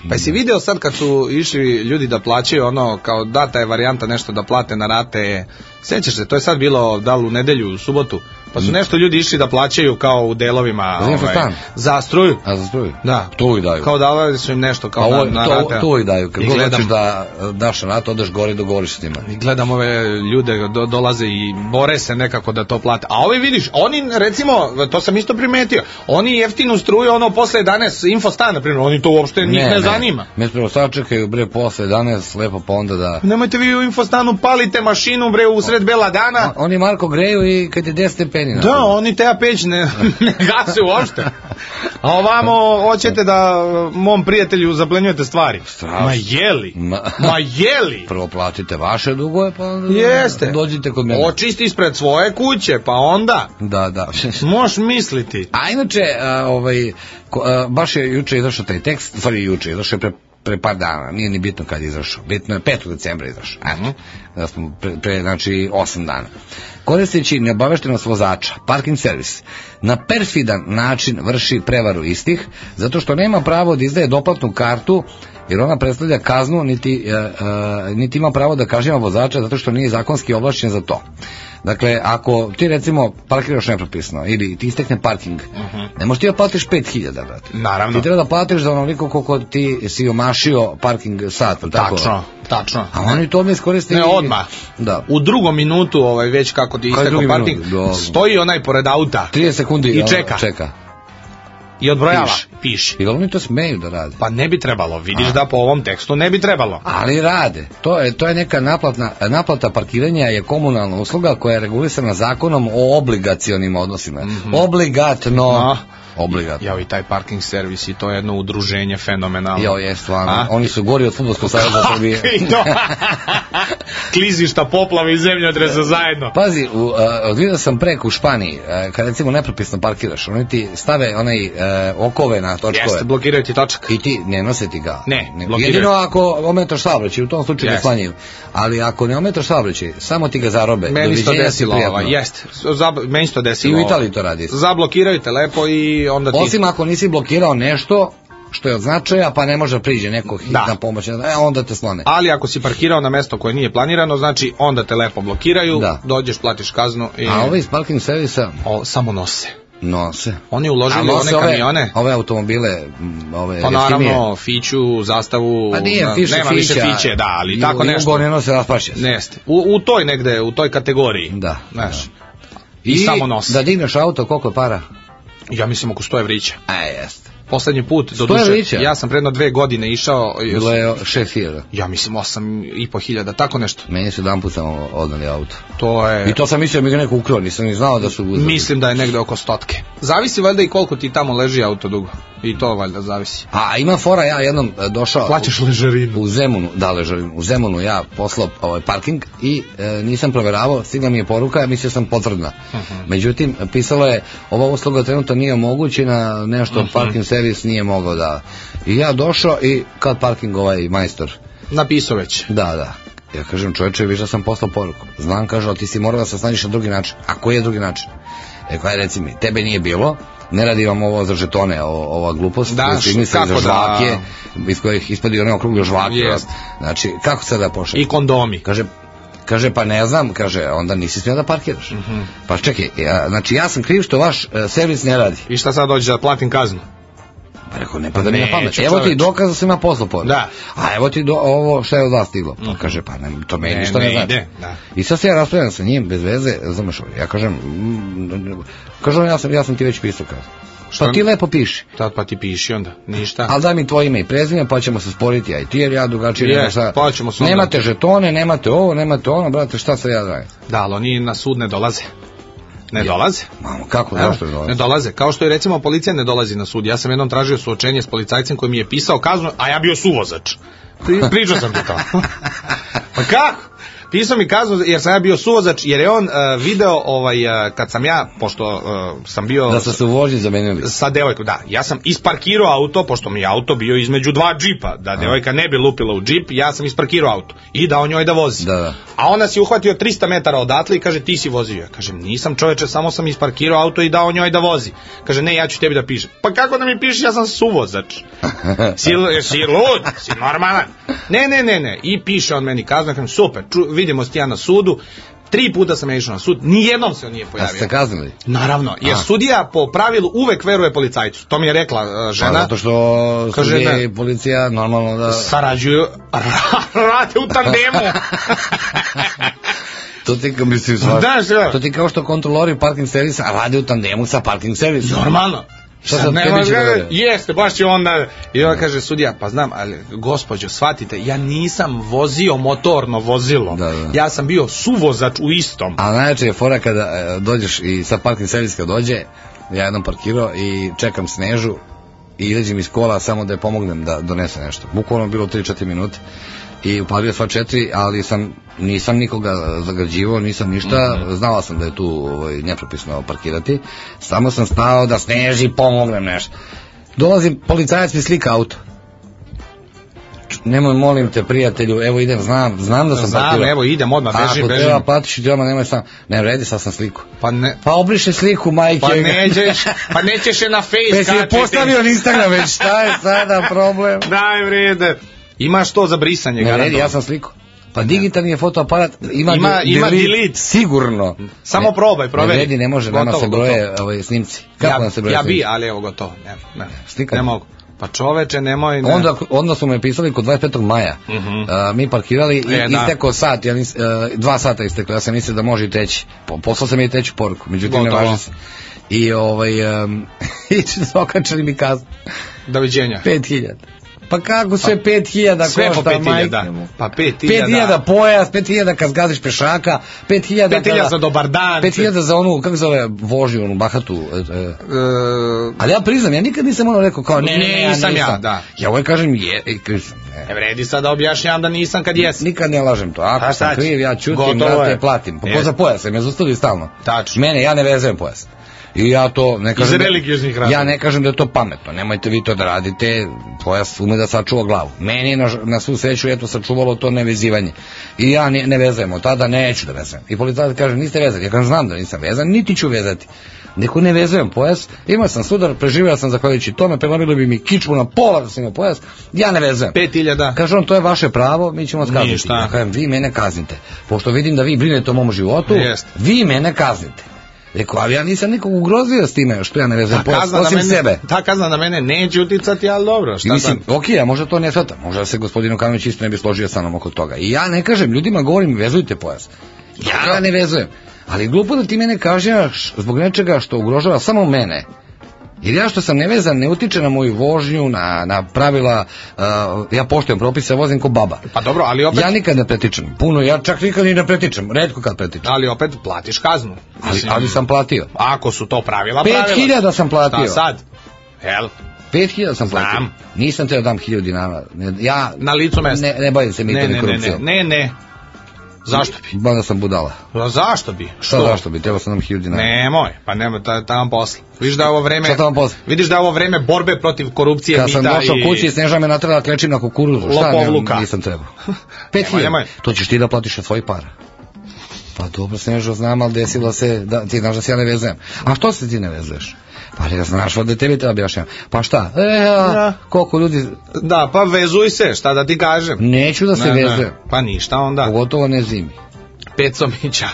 Pa si video sad kad su išli ljudi da plaćaju ono, kao data je varijanta nešto da plate na rate, sjećaš se, to je sad bilo da li u nedelju, u subotu, pa su nešto ljudi išli da plaćaju kao u delovima. Za infostan? za struju. A za struju? Da. To uvijek daju. Kao davali su im nešto kao A ovo, na, na to, rate. to uvijek daju. Kad I god gledam- hoćeš da daš na rat, odeš gore i dogovoriš s njima. I gledam ove ljude do, dolaze i bore se nekako da to plate. A ovi vidiš, oni recimo, to sam isto primetio, oni jeftinu struju ono posle 11 infostan, na primjer, oni to uopšte njih ne, zanima. Mi prvo sačekaju bre posle 11, lepo pa onda da... Nemojte vi u infostanu palite mašinu bre u sred bela dana. Oni Marko greju i kad je 10 stepeni. Na Da, polju. oni te peć ne, ne gase uopšte. A ovamo hoćete da mom prijatelju zaplenjujete stvari. Strašno. Ma jeli? Ma- Ma jeli? Prvo platite vaše dugove, pa onda Jeste. dođite kod mene. Očisti ispred svoje kuće, pa onda Da, da. možeš misliti. A inače, a, ovaj, ko- a, baš je juče izašao taj tekst, stvari juče, izašao je pre, pre par dana, nije ni bitno kad je izašao, bitno je 5. decembra izašao, eto, da smo pre, pre, znači, 8 dana. Koristeći neobaveštenost vozača, parking servis na perfidan način vrši prevaru istih, zato što nema pravo da izdaje doplatnu kartu, jer ona predstavlja kaznu, niti, e, e, niti ima pravo da kažnjava vozača zato što nije zakonski ovlašćen za to. Dakle, ako ti recimo parkiraš nepropisno ili ti istekne parking, ne možeš ti da platiš 5000, brate. Naravno. Ti treba da platiš za onoliko koliko ti si omašio parking sat, tako? Tačno, tačno. A oni to mi iskoriste. Ne, odmah. Da. U drugom minutu, ovaj, već kako ti istekao parking, minut? Dobro. stoji onaj pored auta 30 sekundi I ono, čeka. čeka. I odbrojava. Piši. I da li oni to smeju da rade? Pa ne bi trebalo, vidiš da po ovom tekstu ne bi trebalo. Ali rade. To je, to je neka naplatna, naplata parkiranja je komunalna usluga koja je regulisana zakonom o obligacionim odnosima. Obligatno. No. Obligatno. Ja i taj parking servis i to je jedno udruženje fenomenalno. Jo, je stvarno. A? Oni su gori od Fudbalskog saveza Srbije. Klizišta, poplave i zemljotresa zajedno. Pazi, u, uh, vidio sam preko u Španiji, uh, kad recimo nepropisno parkiraš, oni ti stave onaj uh, okove na točkove. Jeste, blokiraju ti točak. I ti ne nose ti ga. Ne, ne blokiraju. Jedino ako ometaš saobraćaj, u tom slučaju ne Jeste. slanjaju. Ali ako ne ometaš saobraćaj, samo ti ga zarobe. Meni se to Doviđenja, si desilo, ovaj, jest. Zab, meni se to desilo. I u ovaj. Italiji to radi. Zablokiraju te lepo i onda ti... Osim ako nisi blokirao nešto što je od značaja, pa ne može da priđe neko hitna Da. pomoć, e, onda te slone. Ali ako si parkirao na mesto koje nije planirano, znači onda te lepo blokiraju, Da. dođeš, platiš kaznu i A ovi iz parking servisa o, samo nose. nose. Oni A uložili nose one ove, kamione, ove automobile, m, ove pa naravno fiću, zastavu, Pa nije na- fiše nema fića. više fiće, da, ali I- tako i nešto. Jugo ne nose raspašće. se. Neste. U, u toj negde, u toj kategoriji. Da. Znaš. I, samo nose. Da digneš auto, koliko para? Ja mislim oko 100 evrića. A, jeste. Poslednji put, do 100 duše, ja sam predno dve godine išao, Bilo je 6000. ja mislim osam i po hiljada, tako nešto. Meni su jedan put samo odnali auto. To je... I to sam mislio da mi ga neko ukrao, nisam ni znao da su uzeli. Mislim da je negde oko stotke. Zavisi valjda i koliko ti tamo leži auto dugo. I to valjda zavisi. A ima fora, ja jednom e, došao... Plaćaš ležarinu. U Zemunu, da ležarinu, u Zemunu ja poslao ovaj parking i e, nisam proveravao, stigla mi je poruka, ja mislio sam potvrdna. Mhm. Međutim, pisalo je, ova usluga trenutno nije omogućena, nešto Mhm. parking servis nije mogao da... I ja došao i kad parking ovaj majstor, Napisao već. da, da. Ja kažem čoveče, viš da sam poslao poruku. Znam, kaže, ali ti si morao da se snađiš na drugi način. A koji je drugi način? E, kaj reci mi, tebe nije bilo, ne radi vam ovo za žetone, o, ova glupost, Da, koju ste za da- žvake, iz kojih ispadi one okrugle žvake. Jest. Znači, kako sad da pošalje? I kondomi. Kaže, kaže, pa ne znam, kaže, onda nisi smio da parkiraš. Mhm. Pa čekaj, ja, znači ja sam kriv što vaš e, servis ne radi. I šta sad dođe da platim kaznu? Pa rekao, ne pada mi na pamet. neću, Evo ti dokaz da sam ja poslao poruku. Da. A evo ti do, ovo šta je od vas stiglo. Pa kaže, pa ne, to meni Ne, ništa ne, ne znači. ide, da. I sad se ja raspravljam sa njim bez veze, znaš, ja kažem, mm, kažem, ja sam, ja sam ti već pisao kaznu. Šta? Pa ti lepo piši. Tad pa ti piši onda. Ništa. Ali daj mi tvoje ime i prezime, pa ćemo se sporiti, a i ti jer ja drugačije Je, nema šta. pa ćemo se Nemate žetone, nemate ovo, nemate ono, brate, šta se ja radim? Da, ali oni na sud ne dolaze. Ne dolaze. Mamo, kako, zašto je Ne dolazi? dolaze. Kao što je recimo policija ne dolazi na sud. Ja sam jednom tražio suočenje s policajcem koji mi je pisao kaznu, a ja bio suvozač. Pri, pričao sam ti to. pa kako? Pisao mi kaznu jer sam ja bio suvozač, jer je on uh, video ovaj, uh, kad sam ja, pošto uh, sam bio... Da ste se u vožnji zamenili. Sa devojkom, da. Ja sam isparkirao auto, pošto mi je auto bio između dva džipa, da devojka ne bi lupila u džip, ja sam isparkirao auto i dao njoj da vozi. Da, da. A ona si uhvatio 300 metara odatle i kaže ti si vozio. Ja kažem nisam čoveče, samo sam isparkirao auto i dao njoj da vozi. Kaže ne, ja ću tebi da pišem. Pa kako da mi pišeš, ja sam suvozač. si, si lud, si normalan. Ne, ne, ne, ne. I piše on meni kaznu, kažem super, ču, vidimo ti ja na sudu. Tri puta sam ja išao na sud, nijednom se on nije Da pojavio. ste kaznili? Naravno, jer A. sudija po pravilu uvek veruje policajcu. To mi je rekla uh, žena. Pa, zato što Kaže, sudije ne. i policija normalno da... Sarađuju, rade u tandemu. To ti kao mislim svašta. Da, šta? To ti kao što kontrolori parking servisa rade u tandemu sa parking servisom. Normalno. Šta sad ne tebi će da? Jeste, baš će onda... I onda kaže sudija, pa znam, ali gospođo, shvatite, ja nisam vozio motorno vozilo. Da, da. Ja sam bio suvozač u istom. A najjače je fora kada e, dođeš i sa parking servis kad dođe, ja jednom parkirao i čekam Snežu i izađem iz kola samo da je pomognem da donese nešto. Bukvalno bilo 3-4 minute i upalio sva četiri, ali sam nisam nikoga zagađivao, nisam ništa, Mhm. znala sam da je tu ovaj, nepropisno parkirati, samo sam stao da Sneži pomognem nešto. Dolazim, policajac mi slika auto. Nemoj, molim te, prijatelju, evo idem, znam, znam da sam Znam, parkirao. evo, idem odmah, bežim, Ako bežim. treba platiš ti odmah, nemoj sam. Ne vredi, sad sam sliku. Pa ne... Pa obriše sliku, majke. Pa nećeš, pa nećeš je na face Pa si je postavio na Instagram već, šta je sada problem? Daj vrede. Imaš to za brisanje, Ne garantovano. ja sam sliku. Pa digitalni je fotoaparat, ima, Ima- ima delete, delete. Sigurno. Samo Ne- probaj, proveri. Ne vredi, ne može, nama Gotovo, se broje ovaj, snimci. Kako ja, nam se broje ja snimci? bi, ali evo gotovo. Ne, ne, Slika. ne mogu. Pa čoveče, nemoj... Ne. Onda, onda su me pisali kod 25. maja. Mhm. A, mi parkirali i E, da. istekao sat, ja nis, a, dva sata isteklo, ja sam mislio da može i teći. Po, poslao sam i teću poruku, međutim ne Gotovo. važi se. I ovaj, um, i okačali mi kaznu. Doviđenja. 5000. Pa kako sve 5000 Sve po košta, 5000, majke mu? pa 5000. 5000 pojas, 5000 kad zgaziš pešaka, 5000 5000 kada- za dobar dan. 5000 za onu, kako zove, vožnju, onu bahatu. E, e. E, Ali ja priznam, ja nikad nisam ono rekao kao, ne, ne, ne, ja Nisam ja, da. Ja uvek kažem, je, kažem, ne. Ne vredi sad da objašnjam da nisam kad jesam. Nikad ne lažem to. Pa Ako sam kriv, ja brate, je. platim. Pa Jeste. za pojas, me zaustavi stalno. Tačno. Mene, ja ne vezujem pojas. I ja to ne kažem... da- religioznih razloga. Ja ne kažem da je to pametno, nemojte vi to da radite, pojas ume da sačuva glavu. Meni je na, na svu sreću eto sačuvalo to nevezivanje. I ja ne, ne vezujem, od tada neću da vezujem. I policajac kaže, niste vezani. Ja kažem, znam da nisam vezan, niti ću vezati. Neko ne vezujem pojas, imao sam sudar, preživio sam zahvaljujući tome, prelomilo bi mi kičmu na pola da sam imao pojas, ja ne vezujem. 5000. Kaže on, to je vaše pravo, mi ćemo. Ništa. Ja kažem, vi mene kaznite. Pošto vidim da vi brinete o mom životu, Jest. vi mene kaznite. Rekao, ali ja nisam nikog ugrozio s time što ja ne Ta pojas, osim mene, sebe. ta kazna na mene neće uticati, ali dobro. I Šta mislim, sad? ok, ja možda to ne shvatam, možda se gospodin Okanović isto ne bi složio sa mnom oko toga. I ja ne kažem, ljudima govorim, vezujte pojas. Ja, ja ne vezujem. Ali glupo da ti mene kažeš zbog nečega što ugrožava samo mene. Jer ja što sam nevezan ne utiče na moju vožnju, na, na pravila, uh, ja poštujem propise, vozim ko baba. Pa dobro, ali opet, Ja nikad ne pretičem, puno, ja čak nikad ni ne pretičem, redko kad pretičem. ali opet platiš kaznu. Ali, Mislim, ali sam platio. Ako su to pravila, Pet pravila. hiljada sam platio. Šta sad? Jel? 5000 sam platio. Znam. Nisam teo da dam 1000 dinara. Ne, Ja Na licu mesta. ne, ne bavim se Ne, mitom ne, ne, ne, korupcijom. ne, ne. Zašto bi? Bada sam budala. Pa zašto bi? Šta zašto bi? Trebao sam nam 1000 dinara. Nemoj, pa nema ta, tamo posla. Vidiš da je ovo vreme... Šta tamo posla? Vidiš da je ovo vreme borbe protiv korupcije, Kad sam mita došao i... kući, Sneža me natrala da klečim na kukuruzu. Šta, ne, nisam trebao. Nemoj, 5000. nemoj. To ćeš ti da platiš od svojih para. Pa dobro, Snežo, znam, ali desilo se, da, ti znaš da se ja ne vezujem. A što se ti ne vezuješ? Pa ne znaš, ovde tebi te objašnjam. Pa šta? E, ja, Ja. koliko ljudi... Da, pa vezuj se, šta da ti kažem. Neću da se Ne, ne. vezujem. Pa ništa onda. Pogotovo ne zimi. Pet somića.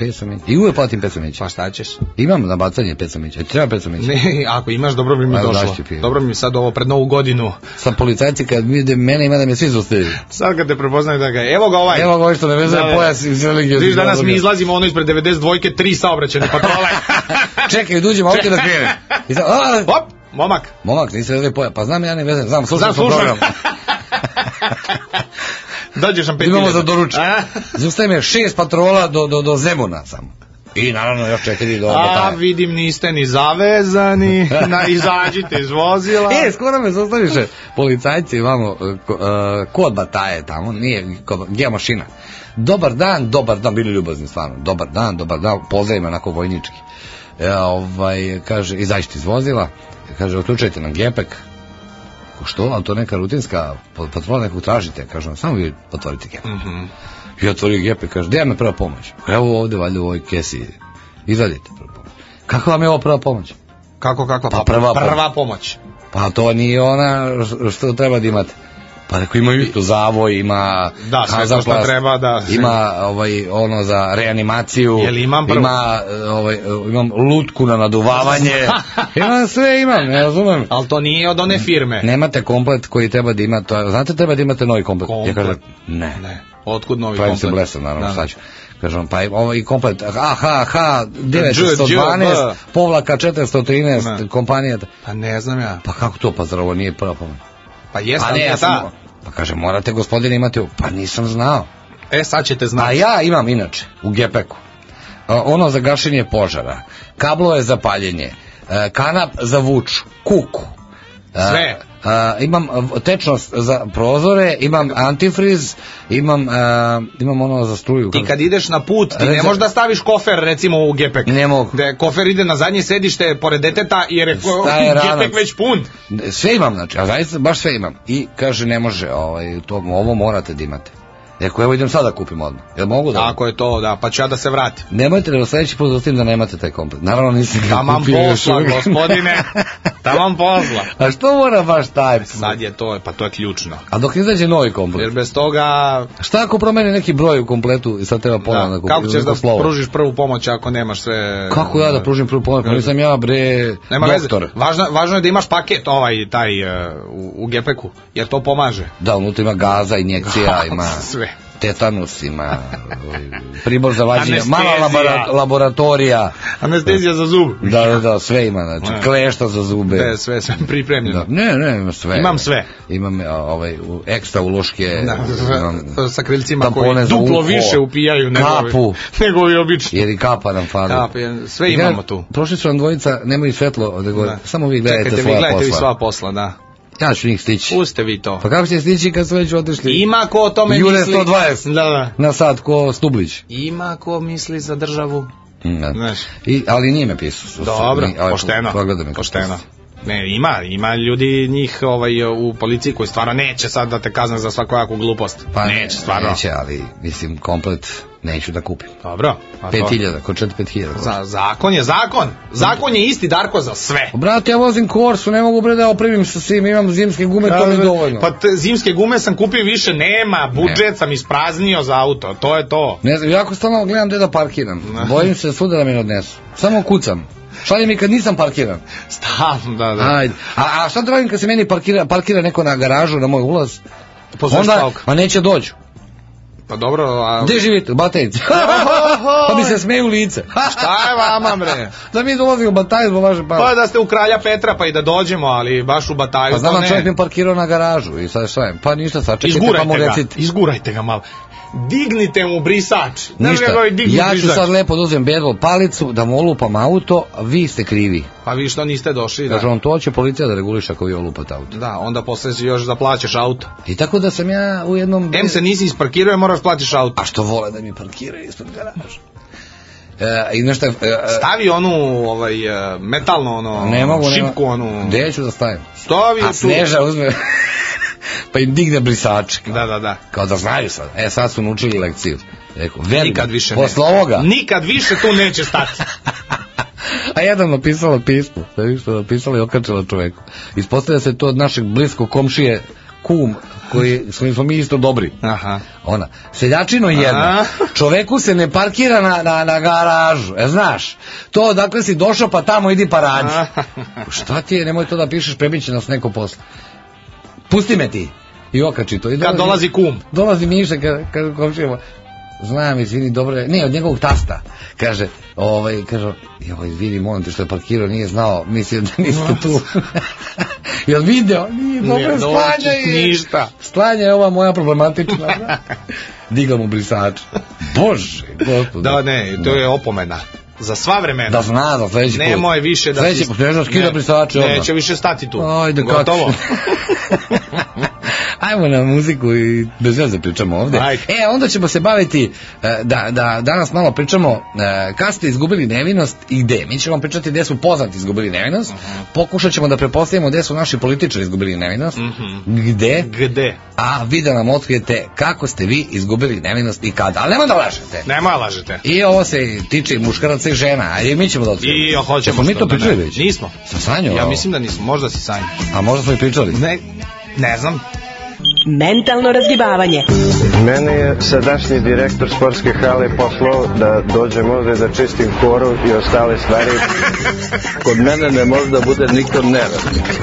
500 mića. I uvek platim 500 mića. pa šta ćeš? Imam na bacanje 500 mića. Treba 500 mića. Ne, ako imaš, dobro bi mi došlo. Dobro mi sad ovo pred novu godinu. Sam policajci kad vide mene ima da me svi zaustavljaju. Sad kad te prepoznaju da ga, evo ga ovaj. Evo ga ovaj što ne vezuje Da, da. pojas iz religioznih Vidiš, danas mi izlazimo ono ispred 92-ke, tri saobraćene patrole. Čekaj, da uđemo, ovdje da krenem. I sad, a, Hop, momak. momak, nisi vezuje pojas. Pa znam ja ne vezem, znam, slušam Znam, slušam. Dođeš nam pet Imamo za doručak. A? Zaustaje me šest patrola do, do, do Zemuna samo. I naravno još četiri do A bataje. vidim niste ni zavezani, na, izađite iz vozila. E, skoro me zostaviše policajci vamo e, ko- e, kod bataje tamo, nije kod geomašina. Dobar dan, dobar dan, bili ljubazni stvarno. Dobar dan, dobar dan, pozdravim onako vojnički. E, ovaj, kaže, izađite iz vozila, kaže, otključajte nam gepek. Što, ali to neka rutinska pa- patrola nekog tražite, kažem, samo vi otvorite gepek. Mhm. I otvorio gepek, kaže, gdje me prva pomoć? Evo ovde, valjda u ovoj kesi, izvadite prvu pomoć. Kakva vam je ovo prva pomoć? Kako, kako? Pa prva pomoć. prva pomoć. Pa to nije ona što treba da imate. Pa rekao imaju isto zavoj, ima Da, to što treba, da. Ima ovaj ono za reanimaciju. Jel imam prvo? Ima ovaj imam lutku na naduvavanje. imam sve imam, ne razumem. Ali to nije od one firme. Nemate komplet koji treba da imate, to, znate treba da imate novi komplet. Ja Komplet. kažem, ne. Ne. Otkud novi Pravim se komplet? blesav, naravno, Da. sad ću. Kažem, pa ovo i komplet, aha, aha, Dž, dž, 912, B. povlaka 413, Ne. kompanija. Pa ne znam ja. Pa kako to, pa zar ovo nije prva pomoć? Pa jeste, Pa ali ne, nije ja sam, pa kaže, morate gospodine imati, pa nisam znao. E, sad ćete A znati. ja imam inače, u gepeku, a, ono za gašenje požara, kablove za paljenje, e, kanap za vuču, kuku. A, Sve. Imam tečnost za prozore, imam antifriz, imam, a, imam ono za struju. Ti kad ideš na put, ti ne možeš da staviš kofer recimo u gepek. Ne mogu. Da kofer ide na zadnje sedište pored deteta jer je ranac. gepek već pun. Sve imam, znači, a zaista baš sve imam. I kaže, ne može, ovaj, to, ovo morate da imate. Rekao, evo idem sad da kupim odmah. Jel mogu da? Tako je to, da, pa ću ja da se vratim. Nemojte da sledeći put ostavim da nemate taj komplet. Naravno nisam ga Tamam kupio još posla, uvijek. gospodine. Tamam posla. A što mora baš taj? Sad je to, pa to je ključno. A dok izađe novi komplet? Jer bez toga, Šta ako promeni neki broj u kompletu i sad treba ponovno da, da, kako ćeš da slovo? pružiš prvu pomoć ako nemaš sve... Kako ja da pružim prvu pomoć? Pa nisam ja bre Nema veze. doktor. Važno, važno je da imaš paket ovaj, taj, e, u, u gepeku, jer to pomaže. Da, unutra ima gaza, injekcija, ima Sve. Tetanus, ima ovaj, pribor za vađenje, mala labora, laboratorija. Anestezija za zub. Da, da, da, sve ima, znači, Ne. klešta za zube. Sve, sve, sve pripremljeno. Da, ne, ne, imam sve. Imam sve. Imam ovaj, u- ekstra uloške, Da, imam sa krilcima tampone koji za duplo uho, više upijaju nego ovi- kapu, nego ovi obični. jer i kapa nam fali. Kap, je- sve I imamo tu. Prošli su vam dvojica, nemaju svetlo, nego Da. samo vi gledajte Čekajte, vi svoja gledajte vi posla. sva posla, da. Ja ću njih stići. Puste vi to. Pa kako će stići kad su već otišli? Ima ko o tome Jure misli. 120. Da, da. Na sat, ko Stublić. Ima ko misli za državu. Da. Znaš. I, ali nije me pisao. Dobro, ovaj, pošteno. Pogledaj me Pošteno. pisao. Ne, ima, ima ljudi njih ovaj, u policiji koji stvarno neće sad da te kazne za svakojaku glupost. Pa neće, stvarno. Neće, ali mislim komplet neću da kupim. Dobro. pa to- 5000, ko 4 5000. Za, zakon je zakon. Zakon je isti, Darko, za sve. Brate, ja vozim korsu, ne mogu bre da opremim sa svim, imam zimske gume, to mi je dovoljno. Pa te, zimske gume sam kupio više, nema, budžet sam ispraznio za auto, to je to. Ne znam, jako stalno gledam gde da parkiram. Bojim se svuda da me ne odnesu. Samo kucam. Šalje mi kad nisam parkiran. Stalno, da, da. Ajde. A, a šta da radim kad se meni parkira, parkira neko na garažu, na moj ulaz? Pozoveš Onda, Slavka. ma neće dođu. Pa dobro, a... Gde živite? U Batajnici. pa mi se smeju lice. Šta je vama, bre? da mi dolazimo u Batajnicu, zbog vaše pa. Pa da ste u Kralja Petra pa i da dođemo, ali baš u Bataju Pa znam, čovjek mi parkirao na garažu i sad šta je? Pa ništa, sačekajte pa mu recite. izgurajte ga malo. Dignite mu brisač. Ništa, nego digni ja ću sad lepo da uzem bedbol palicu, da mu olupam auto, vi ste krivi. Pa vi što niste došli, da. Kaže on, to će policija da reguliše ako vi olupate auto. Da, onda posle još da plaćaš auto. I tako da sam ja u jednom... Em se nisi isparkirao, moraš platiš auto. A što vole da mi parkiraju ispred garaža? E, I nešto... E, e, Stavi onu ovaj e, metalno ono ne mogu, šipku onu. Gde ću da stavim? Stavi A tu. Sneža uzme... pa im digne brisač. Da, da, da. Kao da znaju sad. E, sad su naučili lekciju. Rekao, verujem, Nikad više ne. posle ovoga. Nikad više tu neće stati. A jedan napisala pismo, da vidiš što napisala i okačila čoveku. Ispostavlja se to od našeg bliskog komšije kum, koji, s kojim smo mi isto dobri. Aha. Ona, seljačino jedna, A? čoveku se ne parkira na, na, na garažu, e, znaš, to odakle si došao pa tamo idi pa radi. Šta ti je, nemoj to da pišeš, prebit će nas neko posle. Pusti me ti. I okači to. I Kad dolazi kum. Dolazi Miša, kad, kad komšijama, znam, izvini, dobro je, ne, od njegovog tasta, kaže, ovaj, kaže, joj, izvini, molim te što je parkirao, nije znao, mislio da niste tu. Jel video? Nije, dobro, Nije, sklanja je. ništa. Sklanja je ova moja problematična. Digla mu brisač. Bože, gospode. Da, ne, to je opomena. Za sva vremena. Da zna, da sledeći put. Nemoj više da... Sledeći put, nežno skida Ne, brisače. Neće više stati tu. Ajde, kako? Gotovo. Ajmo na muziku i bez veze pričamo ovde. Ajde. E, onda ćemo se baviti e, da, da danas malo pričamo e, kad ste izgubili nevinost i gde. Mi ćemo vam pričati gde su poznati izgubili nevinost. Pokušat ćemo da prepostavimo gde su naši političari izgubili nevinost. Gde? Gde? A vi da nam otkrijete kako ste vi izgubili nevinost i kada. Ali nemoj da lažete. Nemoj lažete. I ovo se tiče i muškaraca i žena, a i mi ćemo da otkrijemo. I hoćemo Jesmo mi to da pričali već? Nismo. Sa Sanjom? Ja mislim da nismo. Možda si sanj. A možda smo i pričali? Ne, ne znam. Mentalno razgibavanje. Mene je sadašnji direktor sportske hale poslao da dođem ovde da čistim koru i ostale stvari. Kod mene ne može da bude niko nerad.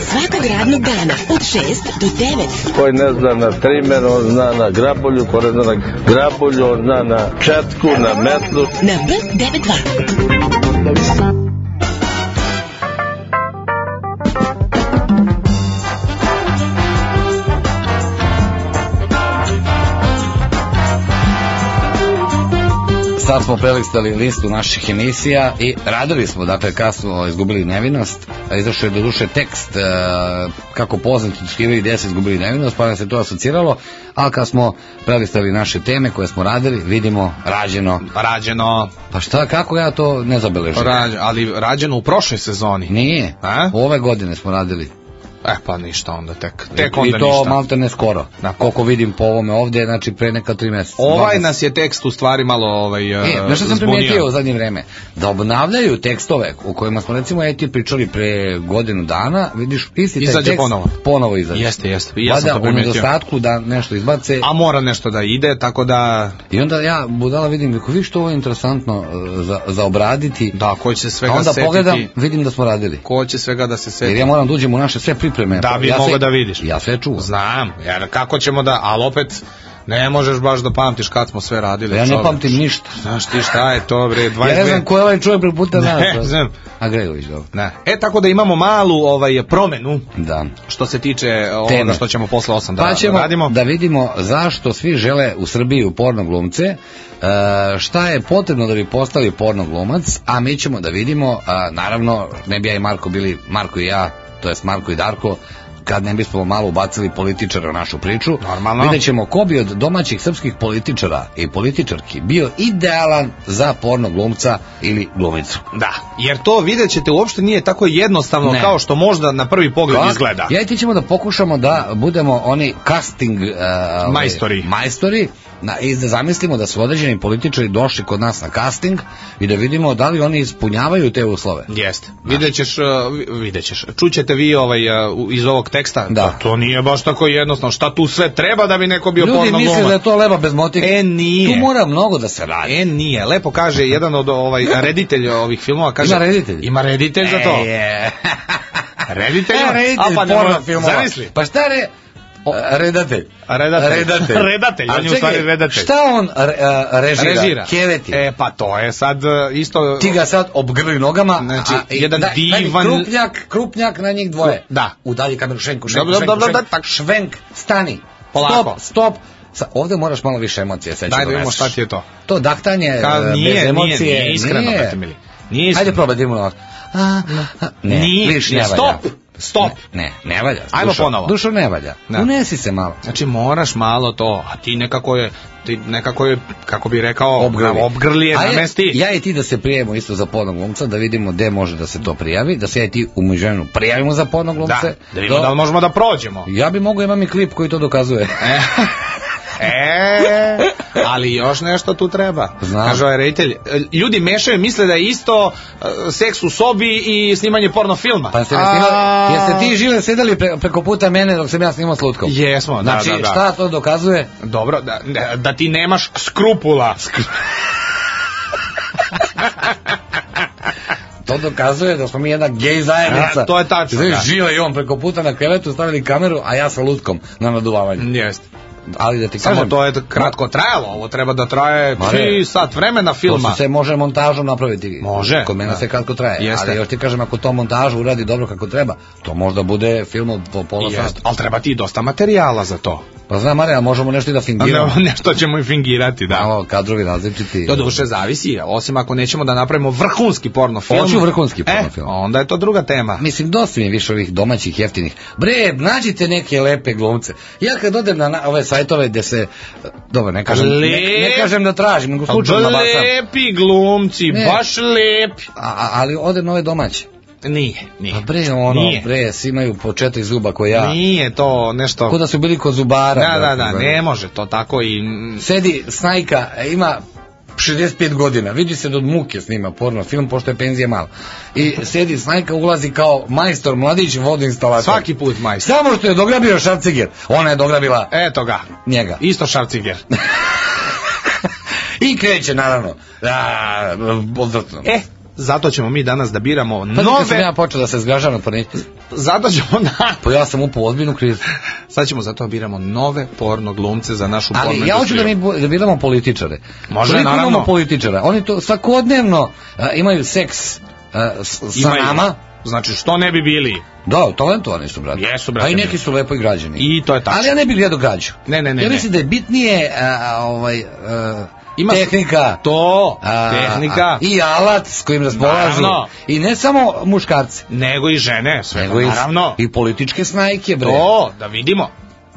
Svakog radnog dana od 6 do 9. Koji ne zna na trimer, on zna na grabulju, ko ne zna na grabulju, on zna na četku, na metlu. Na B92. Sad smo prelistali listu naših emisija i radili smo, dakle, kad smo izgubili nevinost, a izašao je do duše tekst e, kako poznati skrivili gde se izgubili nevinost, pa nam se to asociralo, ali kad smo prelistali naše teme koje smo radili, vidimo rađeno. Rađeno. Pa šta, kako ja to ne zabeležim? Rađ, ali rađeno u prošloj sezoni. Nije, A? ove godine smo radili. E pa ništa onda tek. Tek onda I to ništa. malte ne skoro. Koliko vidim po ovome ovde, znači pre neka tri meseca. Ovaj nas je tekst u stvari malo ovaj, E, uh, znaš što sam primetio u zadnje vreme? Da obnavljaju tekstove u kojima smo recimo eti pričali pre godinu dana, vidiš isti taj Izađe tekst ponovo. ponovo izađe. Jeste, jeste. I ja sam to u primetio. nedostatku da nešto izbace. A mora nešto da ide, tako da... I onda ja budala vidim, ako vi što ovo je interesantno uh, za, za obraditi. Da, ko će se svega A onda setiti. pogledam, vidim da smo radili. Ko će svega da se seti? Jer ja moram da uđem u naše sve pripreme. Da bi ja mogao da vidiš. Ja sve čuvam. Znam, jer kako ćemo da, ali opet ne možeš baš da pamtiš kad smo sve radili. Ja ne čoveče. pamtim ništa. Znaš ti šta je to bre, 22... Ja ne znam ko je ovaj čovjek preputa nas. Ne znam. A Gregović, dobro. Ne. E tako da imamo malu ovaj promenu Da. što se tiče ovoga Teme. što ćemo posle 8 da, Pa ćemo da radimo. da vidimo zašto svi žele u Srbiji u porno glumce, e, šta je potrebno da bi postali porno glumac, a mi ćemo da vidimo, naravno, ne bi ja i Marko bili, Marko i ja, to jest Marko i Darko, kad ne bismo malo ubacili političara u našu priču, Normalno. vidjet ćemo ko bi od domaćih srpskih političara i političarki bio idealan za porno glumca ili glumicu. Da, jer to vidjet ćete uopšte nije tako jednostavno Ne. kao što možda na prvi pogled Tak, izgleda. Ja i ti ćemo da pokušamo da budemo oni casting uh, Majstori. majstori na, i da zamislimo da su određeni političari došli kod nas na casting i da vidimo da li oni ispunjavaju te uslove. Jeste. Vidjet ćeš, uh, vi- vidjet ćeš. Čućete vi ovaj, uh, iz ovog teksta, Da. Pa to nije baš tako jednostavno. Šta tu sve treba da bi neko bio Ljudi porno misle glumac? da je to leba bez motika. E, nije. Tu mora mnogo da se radi. E, nije. Lepo kaže jedan od ovaj reditelja ovih filmova, kaže... Ima reditelj? Ima reditelj za to. E, je. reditelj E, reditelj A, pa ne porno filmova. Zamisli. Pa šta re... Redatelj. Redatelj. Redatelj. Redatelj, on je u stvari redatelj. Šta on re, režira? Režira. Keveti. E, pa to je sad uh, isto... Ti ga sad obgrli nogama, Znači, a, jedan mi divan- krupnjak, krupnjak na njih dvoje. Da. Udalji kameru švenku, švenku, Dobro, švenku, dobro, švenku, da, tak. švenk, stani. Polako. Stop, stop. Sa, ovde moraš malo više emocije seći Daj da vidimo šta ti je to. To daktanje Ka, e, nije, bez emocije. nije, nije iskreno, brate mili. Nije iskreno. Ajde probaj da imamo na vas. A, a, Ne, Nije, viš, nije, ne stop, stop. Ne, ne valja. Ajmo Dušo, ponovo. Dušo ne valja. Da. Unesi se malo. Znači moraš malo to, a ti nekako je, ti nekako je, kako bi rekao, Obgrli. obgrli je, Ajde, namesti. Ja i ti da se prijavimo isto za pornog glumca, da vidimo gde može da se to prijavi, da se ja i ti u međuvremenu prijavimo za pornog glumce. Da, da vidimo da li možemo da prođemo. Ja bi mogao imam i klip koji to dokazuje. E, ali još nešto tu treba. Znam. Kaže ovaj reditelj, e, ljudi mešaju, misle da je isto e, seks u sobi i snimanje porno filma. Pa ste snimali, jeste ti žile sedeli pre, preko puta mene dok sam ja snimao s lutkom? Jesmo, da, Znači, da, da. šta to dokazuje? Dobro, da, da, ti nemaš skrupula. To dokazuje da smo mi jedna gej zajednica. A, to je tačno, Znaš, da. Žile i on preko puta na krevetu stavili kameru, a ja sa lutkom na naduvavanju. Jeste. Ali da ti Samo kažem, to je kratko trajalo, ovo treba da traje Ma ne. 3 sat vremena To filma. se sve može montažom napraviti. Može, Kod mene da. sve kratko traje. Jeste. Ali još ti kažem, ako to montažu uradi dobro kako treba, to možda bude film od po pola sata. ali treba ti dosta materijala za to. Pa znam, Marija, možemo nešto i da fingiramo. Ne, nešto ćemo i fingirati, da. Malo kadrovi različiti. To duše zavisi, osim ako nećemo da napravimo vrhunski porno film. Hoću vrhunski porno e, film. onda je to druga tema. Mislim, dosta mi je više ovih domaćih jeftinih. Bre, nađite neke lepe glumce. Ja kad odem na, na ove sajtove gde se, dobro, ne kažem, ne, ne kažem da tražim, nego slučajno nabacam. Lepi glumci, Ne. baš lepi. A- ali odem na ove domaće. Nije, nije. Pa bre, ono, Nije. bre, svi imaju po četiri zuba ko ja. Nije to nešto... Ko da su bili kod zubara. Da, da, da, brate. ne može to tako i... Sedi snajka, ima 65 godina, vidi se da od muke snima porno film, pošto je penzija mala. I sedi snajka, ulazi kao majstor, mladić, vodoinstalator. Svaki put majstor. Samo što je dograbio Šarciger, ona je dograbila Eto ga. njega. Isto Šarciger. I kreće, naravno. Da, odvrtno. E, zato ćemo mi danas da biramo Pa kad sam nove... ja počeo da se zgražavam od pornića, Zato ćemo da... pa ja sam upao ozbiljnu krizu. Sad ćemo zato biramo nove porno glumce za našu porno Ali ja hoću da mi da biramo političare. Može, Koliko naravno. imamo političara? Oni to svakodnevno a, imaju seks a, s- sa Imaju. nama. Znači, što ne bi bili? Da, talentovani su, brate. Jesu, brate. A i neki su lepo i građani. I to je tačno. Ali ja ne bih gledao građu. Ne, ne, ne. ja mislim da je bitnije a, ovaj, a, Ima- tehnika. To, a, tehnika. a, I alat s kojim raspolažu. Naravno. I ne samo muškarci. Nego i žene, sve Nego i, naravno. i političke snajke, bre. To, da vidimo.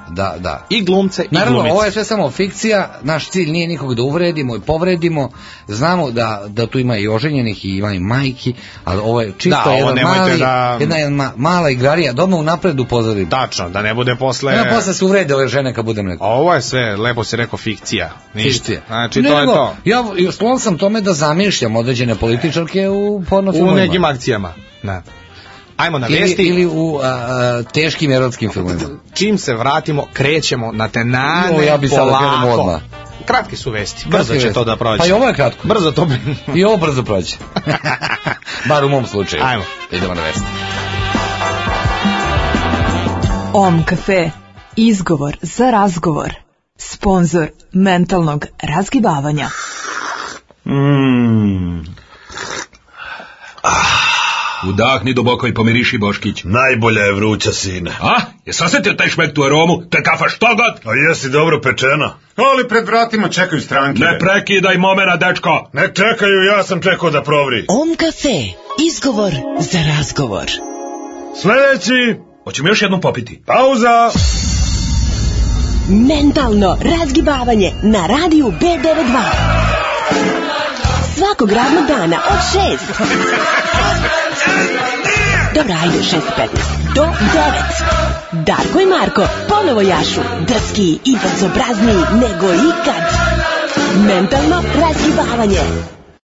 Da, da. I glumce, i Naravno, glumice. ovo je sve samo fikcija, naš cilj nije nikog da uvredimo i povredimo, znamo da, da tu ima i oženjenih i ima i majki, ali ovo je čisto Da, ovo jedan mali, da- jedna, jedna mala igrarija, doma unapred upozorim. Tačno, da ne bude posle... Nema posle se uvrede ove žene kad budem rekao. Ovo je sve, lepo si rekao, fikcija. Ništa. Fikcija. Znači, Ne, to je nego, to. Ja sklon sam tome da zamišljam određene političarke u porno U nekim akcijama. Da. Ajmo na ili, vesti. ili u a, a, teškim erotskim filmovima. Čim se vratimo, krećemo na tenane, Jo, ja bi sada polako. odmah. Kratke su vesti, brzo Kratke će vesti. to da prođe. Pa i ovo je kratko. Brzo to... I ovo brzo prođe. Bar u mom slučaju. Ajmo. Idemo na vesti. Om kafe. Izgovor za razgovor. Sponzor mentalnog razgibavanja. Udahni duboko i pomiriši Boškić. Najbolja je vruća, sine. A? Je sasetio taj šmek tu aromu? Te kafa što god? A jesi dobro pečena? Ali pred vratima čekaju stranke. Ne prekidaj momena, dečko. Ne čekaju, ja sam čekao da provri. Om kafe. Izgovor za razgovor. Sljedeći, Hoćemo još jednom popiti. pauza. Mentalno razgibavanje na radiju B92. Svakog radnog dana od 6. Dobro, ajde, 6.15. Do 9. Darko i Marko ponovo jašu. Drski i bezobrazniji nego ikad. Mentalno razgibavanje.